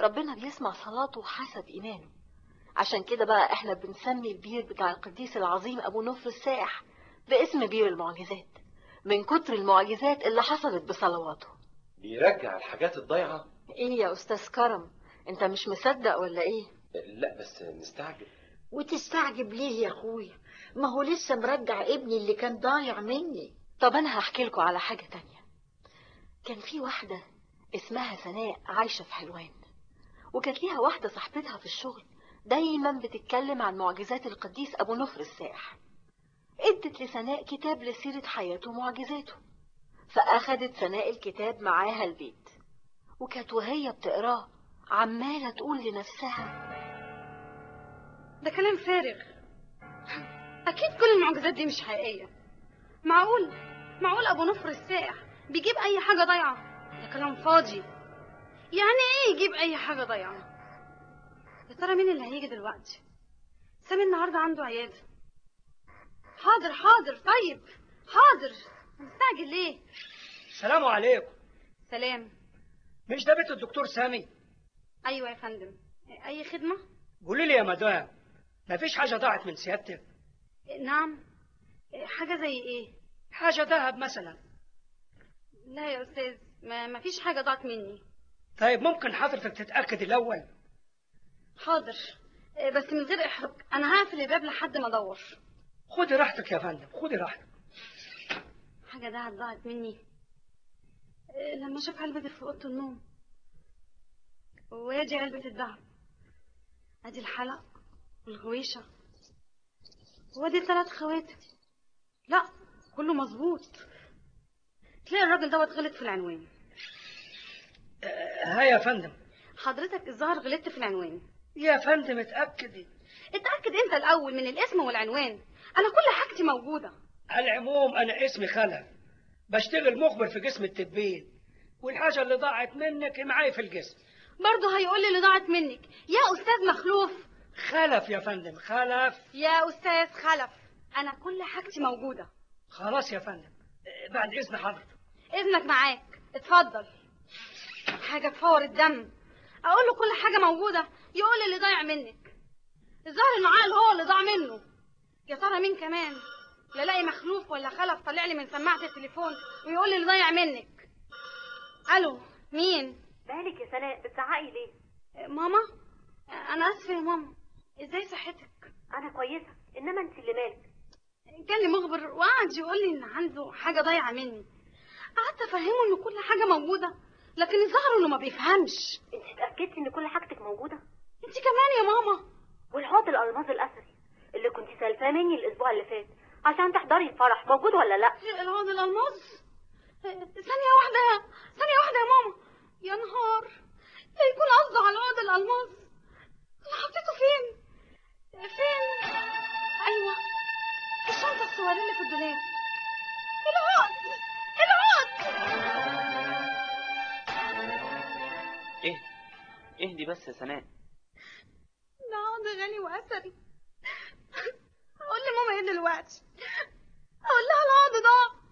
ربنا بيسمع صلاته حسب إيمانه. عشان كده بقى إحنا بنسمي البير بتاع القديس العظيم أبو نفر السائح باسم بير المعجزات من كتر المعجزات اللي حصلت بصلواته. بيرجع الحاجات الضايعة؟ إيه يا أستاذ كرم؟ أنت مش مصدق ولا إيه؟ لا بس مستعجل وتستعجب ليه يا أخويا؟ ما هو لسه مرجع ابني اللي كان ضايع مني. طب أنا هحكي لكم على حاجة تانية. كان في واحدة اسمها سناء عايشة في حلوان وكانت ليها واحدة صاحبتها في الشغل. دايما بتتكلم عن معجزات القديس أبو نفر السائح أدت لسناء كتاب لسيرة حياته ومعجزاته فأخدت سناء الكتاب معاها البيت وكانت وهي بتقراه عمالة تقول لنفسها ده كلام فارغ. أكيد كل المعجزات دي مش حقيقية. معقول؟ معقول أبو نفر السائح بيجيب أي حاجة ضايعة؟ ده كلام فاضي. يعني إيه يجيب أي حاجة ضايعة؟ يا ترى مين اللي هيجي دلوقتي؟ سامي النهاردة عنده عيادة. حاضر حاضر طيب حاضر. مستعجل ليه؟ السلام عليكم. سلام. مش ده بيت الدكتور سامي؟ أيوة يا فندم. أي خدمة؟ قولي لي يا مدام مفيش حاجة ضاعت من سيادتك؟ نعم. حاجة زي إيه؟ حاجة ذهب مثلا. لا يا أستاذ ما مفيش حاجة ضاعت مني. طيب ممكن حضرتك تتأكد الأول؟ حاضر. بس من غير إحراج. أنا هقفل الباب لحد ما أدور. خدي راحتك يا فندم خدي راحتك. حاجة دهب ضاعت مني. لما شاف علبة في أوضة النوم. وادي علبة الدهب. أدي الحلق والغويشة. وأدي ثلاث خواتم. لا كله مظبوط. تلاقي الراجل دوت غلط في العنوان. ها يا فندم. حضرتك الظاهر غلطت في العنوان. يا فندم اتأكدي. اتأكد انت الأول من الاسم والعنوان. أنا كل حاجتي موجودة. على العموم أنا اسمي خلف. بشتغل مخبر في قسم التدبير. والحاجة اللي ضاعت منك معايا في القسم. برضه هيقول لي اللي ضاعت منك. يا أستاذ مخلوف. خلف يا فندم خلف. يا أستاذ خلف. أنا كل حاجتي موجودة. خلاص يا فندم. بعد إذن حضرتك. إذنك معاك. اتفضل. حاجة تفور الدم. أقول له كل حاجة موجودة يقول لي اللي ضايع منك. الظاهر إنه عقل هو اللي ضاع منه. يا ترى مين كمان؟ لا الاقي مخلوف ولا خلف طلع لي من سماعة التليفون ويقول لي اللي ضايع منك. ألو مين؟ مالك يا سناء؟ بتزعقي ليه؟ ماما؟ أنا آسفة يا ماما. إزاي صحتك؟ أنا كويسة. إنما أنت اللي مالك؟ كان لي مخبر وقعد يقول لي إن عنده حاجة ضايعة مني. قعدت أفهمه إن كل حاجة موجودة. لكن الظاهر انه ما بيفهمش. انت اتأكدتي إن كل حاجتك موجودة. انت كمان يا ماما. والعقد الألماس الاثري اللي كنت سالفاه مني الأسبوع اللي فات عشان تحضري الفرح موجود ولا لأ؟ العقد الألماس؟ ثانية واحدة. ثانية واحدة يا ماما. يا نهار. لا يكون قصده على العقد الألماس. بس يا سناء ده عقد غالي واثري أقول لماما إيه دلوقتي أقول لها العقد ضاع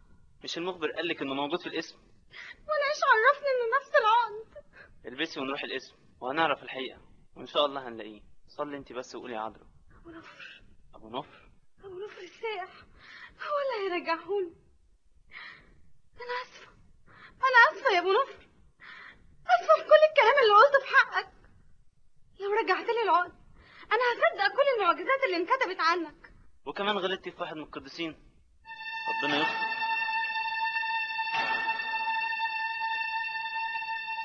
مش المخبر قالك إنه موجود في الاسم؟ وأنا إيش عرفني إنه نفس العقد. البسي ونروح الاسم وهنعرف الحقيقة وإن شاء الله هنلاقيه. صلي انت بس وقولي عذرا أبو نفر. أبو نفر؟ أبو نفر السائح هو اللي هيرجعهولي أنا آسفة. أنا آسفة يا أبو نفر. آسفة في كل الكلام اللي قلته في حقك. رجعت لي العقد. أنا هصدق كل المعجزات اللي انكتبت عنك. وكمان غلطتي في واحد من القديسين. ربنا يستر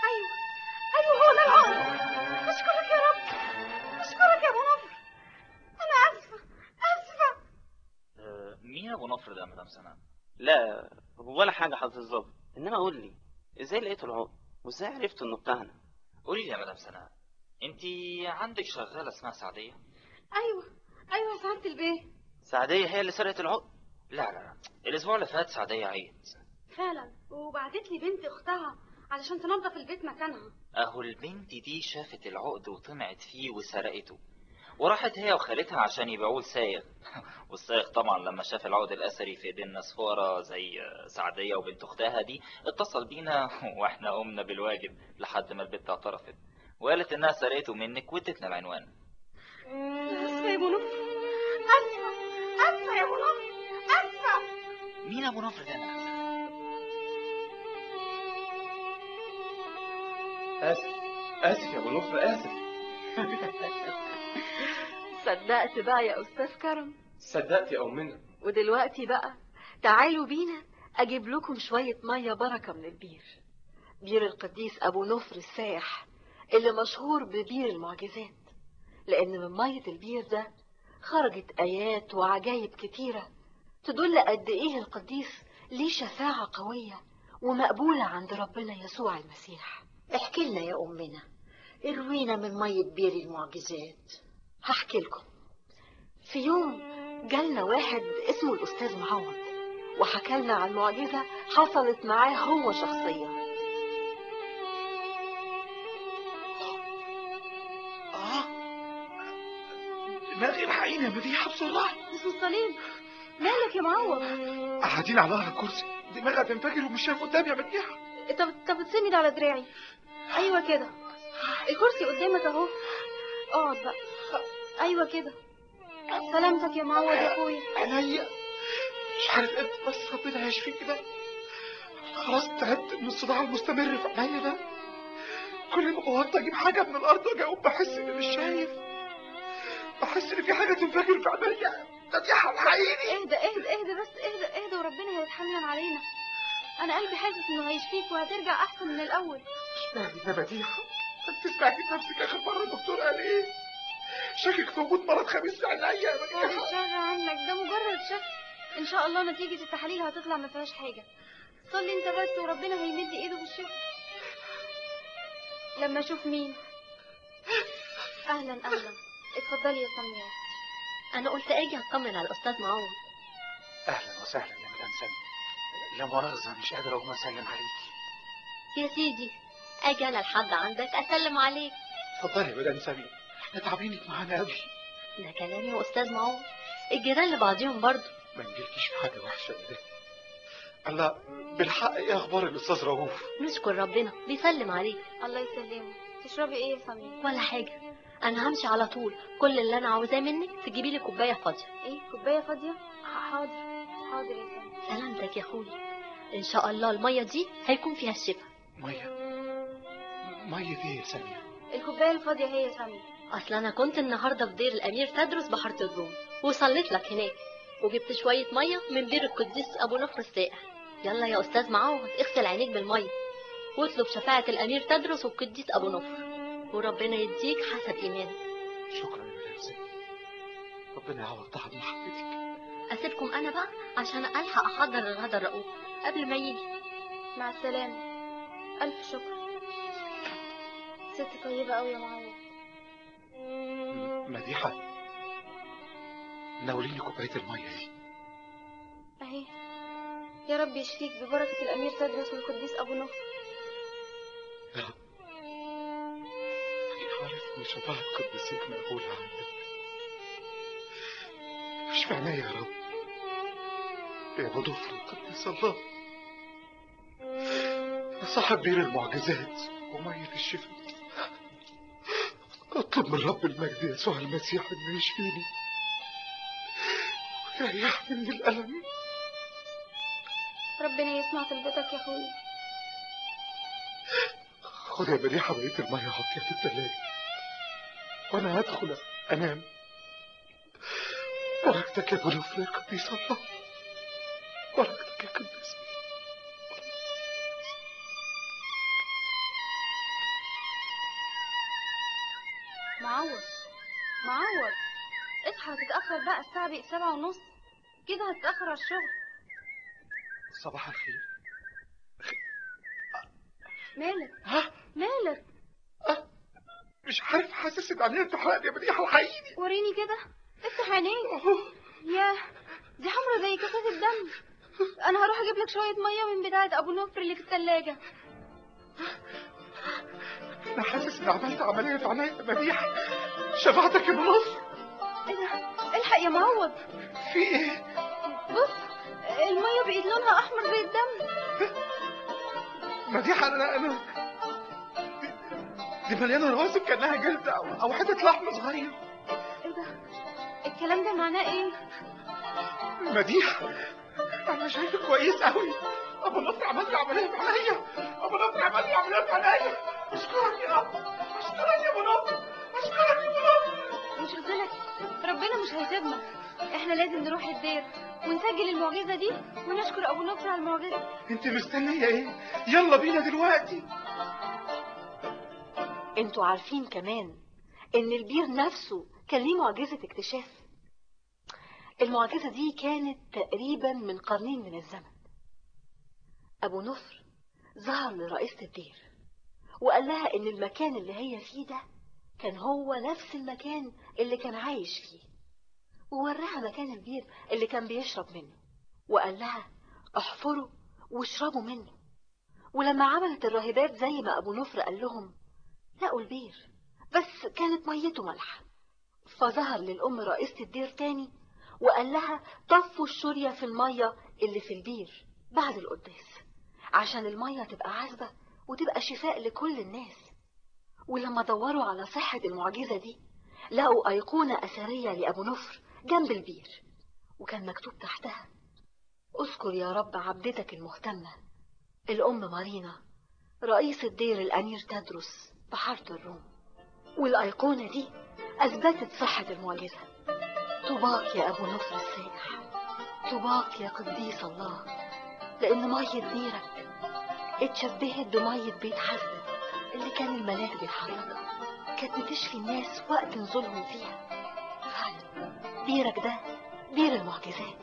أيوه. أيوه هو ده العقد. أشكرك يا رب. أشكرك يا أبو نفر. أنا آسفة. آسفة. آه، مين أبو نفر ده يا مدام سناء لا ولا حاجة حضرتك الظابط. إنما قول لي إزاي لقيت العقد؟ وإزاي عرفت إنه بتاعنا؟ قولي لي يا مدام سناء انت عندك شغالة اسمها سعدية؟ أيوه أيوه يا سعادة البيه. سعدية هي اللي سرقت العقد لا لا لا. الأسبوع اللي فات سعدية عيد فعلا. وبعتت لي بنت أختها علشان تنظف البيت مكانها. أهو البنت دي شافت العقد وطمعت فيه وسرقته. وراحت هي وخالتها عشان يبيعوه لسايغ [laughs] والسايغ طبعا لما شاف العقد الأثري في ايدين ناس فقراء زي سعدية وبنت أختها دي اتصل بينا [laughs] وإحنا قمنا بالواجب لحد ما البنت اعترفت. وقالت انها سرقته منك وادتنا العنوان. اسفه يا ابو نفر. اسفه اسفه يا ابو نفر. اسفه مين أبو نفر ده سناء؟ آسف. آسف يا أبو نصر آسف. [laughs] صدقت بقى يا أستاذ كرم. صدقت يا أمنا ودلوقتي بقى تعالوا بينا أجيب لكم شوية مية بركة من البير. بير القديس أبو نفر السايح اللي مشهور ببير المعجزات لأن من مية البير ده خرجت آيات وعجائب كتيرة تدل قد إيه القديس ليه شفاعة قوية ومقبولة عند ربنا يسوع المسيح. احكي لنا يا أمنا اروينا من مية بير المعجزات. هحكي لكم. في يوم جالنا واحد اسمه الأستاذ معوض وحكى لنا عن معجزة حصلت معاه هو شخصيا. دماغي الحقيني يا مديحة بسرعة اسم الصليب مالك يا معوض؟ قاعدين على ظهر الكرسي دماغي هتنفجر ومش شايف قدامي يا مديحة طب طب تسند على دراعي. أيوه كده. الكرسي قدامك أهو. اقعد بقى. أيوه كده. سلامتك يا معوض يا اخويا عينيا. مش عارف إمتى بس ربنا هيشفيك كده. خلاص تعبت من الصداع المستمر في عينيا ده. كل ما بوطي أجيب حاجة من الأرض وأجي أقوم بحس إني مش شايف. بحس ان في حاجة تنفجر في عينيا. مديحة الحقيني اهدى اهدى اهدى بس اهدى اهدى وربنا هيتحنن علينا. أنا قلبي حاسس إنه هيشفيك وهترجع أحسن من الأول. مش فاهم يا مديحة انت سمعتي نفسك آخر مرة الدكتور قال إيه شاكك في وجود مرض خبيث في عينيا. يا بعد مديحة الشر عنك ده مجرد شك. إن شاء الله نتيجة التحاليل هتطلع ما فيهاش حاجة. صلي أنت بس وربنا هيمد إيده بالشفاء. لما أشوف مين؟ أهلا أهلا. اتفضلي يا سمية أنا قلت أجي أطمن على الأستاذ معوض أهلا وسهلا يا مدام سامي لا مؤاخذة مش قادر أقوم أسلم عليكي يا سيدي أجي أنا لحد عندك أسلم عليك. اتفضلي يا مدام سامي إحنا تعبينك معانا قوي ده كلامي يا أستاذ معوض الجيران لبعضيهم برضه. ما نجيلكيش في حاجة وحشة ده الله بالحق إيه أخبار الأستاذ رؤوف؟ نشكر ربنا بيسلم عليك. الله يسلمك. تشربي إيه يا سمية ولا حاجة. أنا همشي على طول. كل اللي أنا عاوزاه منك تجيبي لي كوباية فاضية. إيه كوباية فاضية؟ ح- حاضر حاضر يا سامي سلامتك يا أخوي. إن شاء الله المية دي هيكون فيها الشفاء مية؟ مية إيه يا سامية. الكوباية الفاضية هي يا سامي أصل أنا كنت النهارده في دير الأمير تدرس بحاره الروم وصليت لك هناك. وجبت شوية مية من دير القديس أبو نفر السائح. يلا يا أستاذ معوض اغسل عينيك بالمية. واطلب شفاعة الأمير تدرس والقديس أبو نفر وربنا يديك حسب ايمانك شكرا يا سامية ربنا يعوض تعب محبتك. أسيبكم أنا بقى عشان ألحق أحضر الغدا الرؤوف. قبل ما يجي. مع السلامة. ألف شكر. ست طيبة قوي يا معوض مديحة. ناوليني كوباية المية دي. أهي. يا رب يشفيك ببركة الأمير تدرس والقديس أبو نفر يا رب. أنا عارف إن شفاعة قدسيك مقبولة عندك. مش معناه يا رب؟ يا أبو ضفر قدس الله. يا صاحب بير المعجزات ومية الشفاء. أطلب من رب المجد يسوع المسيح إنه يشفيني. ويريحني من الألم ربنا يسمع طلبتك يا اخويا خد يا مديحة بقية المية حطيها في التلاجة وأنا هدخل أنام. بركتك يا يا قديس الله بركتك يا قديس معوض. معوض. اصحى هتتأخر بقى الساعة بقت سبعة ونص. كده هتتأخر على الشغل. صباح الخير. مالك؟ ها؟ مالك؟ مش عارف حاسس إن عينيا بتحرقني يا مديحة الحقيقي وريني كده. افتح عينيك. ياه دي حمرا زي كاسات الدم. أنا هروح أجيب لك شوية مية من بتاعة أبو نفر اللي في التلاجة. أنا حاسس إن عملت عملية في عينيا يا مديحة شفعتك يا نصر إيه ده؟ الحق يا معوض. في إيه؟ بص المية بقت لونها أحمر زي الدم. مديحة أنا أنا دي, دي مليانة رواسب كأنها جلد أو, أو حتة لحم صغير. إيه ده؟ الكلام ده معناه إيه؟ مديحة أنا شايفك كويس قوي أبو نصر عمل لي عملية. في عينيا أبو نصر عمل لي عملية. في عينيا أشكرك يا رب. أشكرك يا أبو نصر. أشكرك يا أبو نصر. مش لك ربنا مش هيسيبنا. إحنا لازم نروح الدير. ونسجل المعجزة دي ونشكر أبو نصر على المعجزة. أنت مستنية إيه؟ يلا بينا دلوقتي. أنتوا عارفين كمان إن البير نفسه كان ليه معجزة اكتشاف. المعجزة دي كانت تقريبا من قرنين من الزمن. أبو نفر ظهر لرئيسة الدير وقال لها إن المكان اللي هي فيه ده كان هو نفس المكان اللي كان عايش فيه. ووراها مكان البير اللي كان بيشرب منه. وقال لها احفروا واشربوا منه. ولما عملت الراهبات زي ما أبو نفر قال لهم لقوا البير بس كانت ميته مالحة فظهر للأم رئيسة الدير تاني وقال لها طفوا الشورية في المية اللي في البير بعد القداس عشان المية تبقى عذبة وتبقى شفاء لكل الناس. ولما دوروا على صحة المعجزة دي لقوا أيقونة أثرية لأبو نفر جنب البير وكان مكتوب تحتها أذكر يا رب عبدتك المهتمة الأم مارينا رئيس الدير الأمير تدرس بحارة الروم. والأيقونة دي أثبتت صحة المعجزة. طوباك يا أبو نصر السائح طوباك يا قديس الله. لأن مية ديرك اتشبهت بمية بيت حسن اللي كان الملاك بيحركها. كانت بتشفي الناس وقت نزولهم فيها. فعلا ديرك ده دير المعجزات.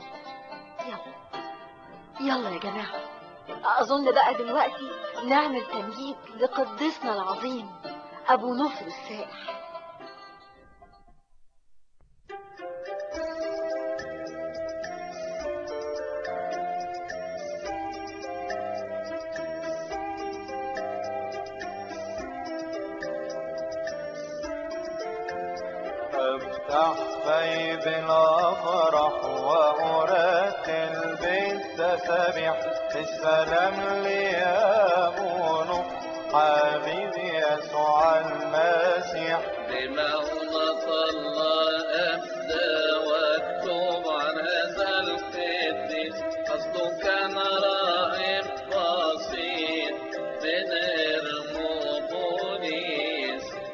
يلا. يلا يا جماعة. أظن بقى دلوقتي نعمل تمجيد لقدسنا العظيم أبو نصر السائح. افتح بيب الافراح وارتل بالتسابيح في السلام ليامون حامد يسوع المسيح. لموضى صلى أبدا وأكتب عن هذا القديس قصدك نرى بسيط من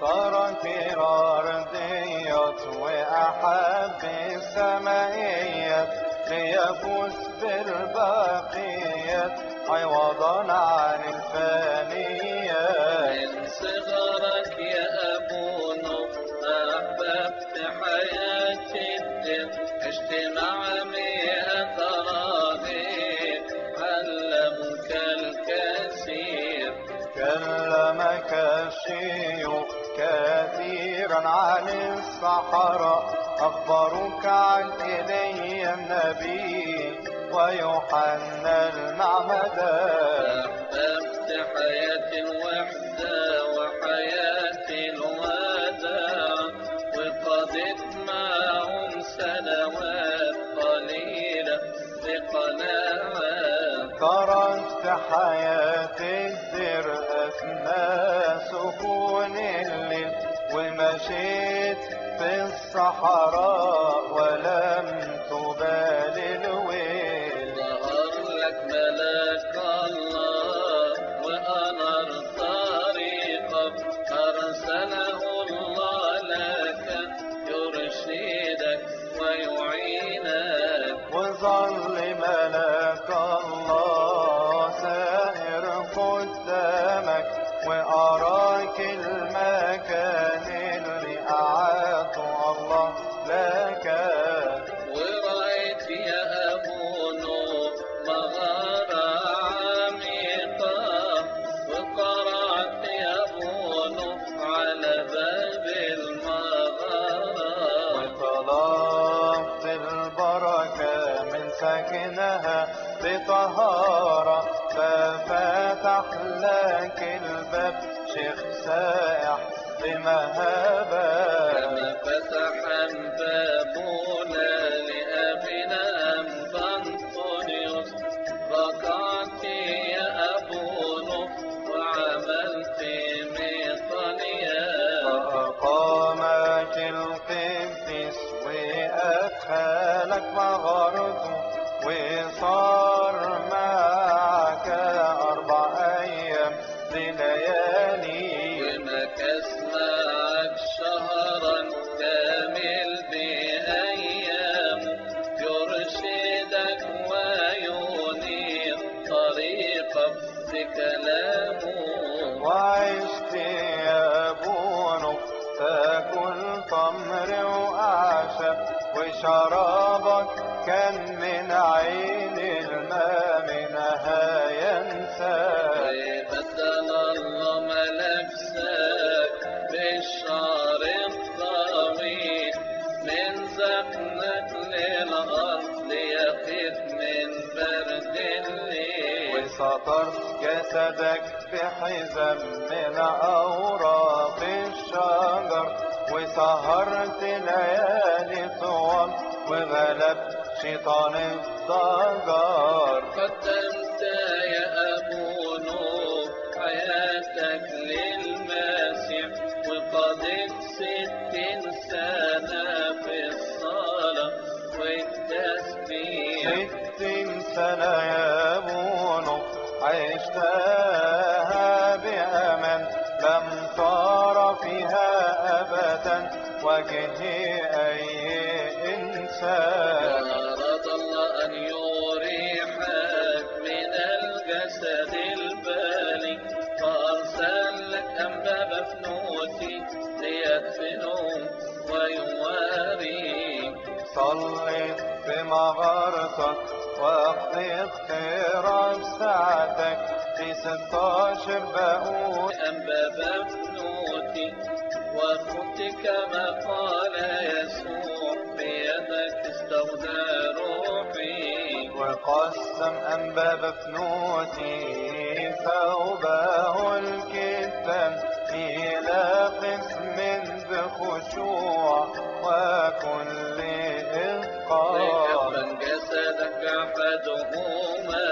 طار ترى الارضيات وأحب السمائيات ليفوز بالباقي. عوضا عن الفانيات من صغرك يا أبونا أحببت حياة الدين. عشت مع مئة راهب علمك الكثير. كلمك الشيوخ كثيرا عن الصحراء أخبروك عن إلي النبي. ويوحنا المعمدان أحببت حياة الوحدة وحياة الوداع وقضيت معهم سنوات قليلة بقناعة تركت حياة الدر أثناء سكون الليل ومشيت في الصحراء ولم لك الباب شيخ سائح بمهابة بكلامه وعشت يا بونو تاكل تمر وأعشاب وشرابك كان من عين وسطرت جسدك بحزم من أوراق الشجر وسهرت ليالي طوال وغلبت شيطان الضجر قدمت يا أبونا حياتك للمسيح وقضيت ستين سنة في الصلاة والتسبيح ستين سنة يا عشتها بأمان لم تر فيها أبدا وجه أي إنسان. أراد الله أن يريحك من الجسد البالي فأرسل لك أنباب فنوتي ليدفنهم ويواريك صليت بمغارتك وقت اختراق ساعتك في ستاشر بقول أنباب فنوتي وكنت كما قال يسوع. بيدك استودع روحي. وقسم أنباب فنوتي ثوبه الكتان إلى قسم بخشوع وكل إتقان جسدك أحدهما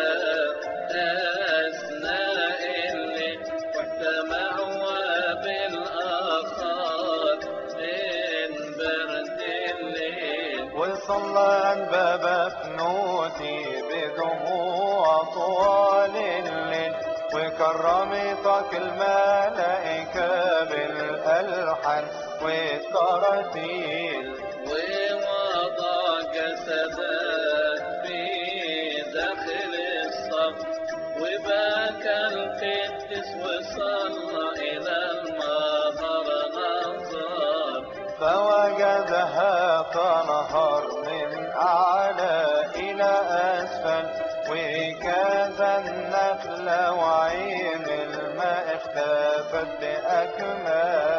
أثناء الليل واحتمعوا بالآخر من برد الليل. وصلى باب فنوتي بدموع طوال الليل وكرمتك الملائكة بالألحان الألحان والتراتيل ووضع جسدك وبكى القدس وصلى إلى المظهر نظر فوجدها تنهر من أعلى إلى أسفل. وكاد النخل وعين الماء اختفت بأكمل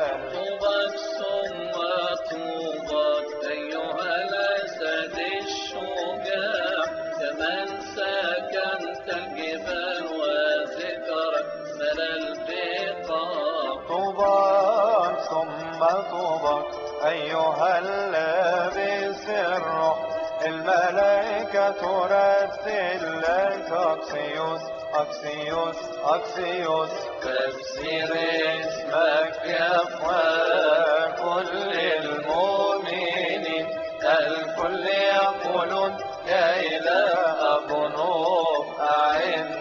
أيها الذي سره الملائكة ترسل لك أكسيوس أكسيوس أكسيوس تفسير اسمك يفعل كل المؤمنين الكل يقولون يا إله أبنوب أعنا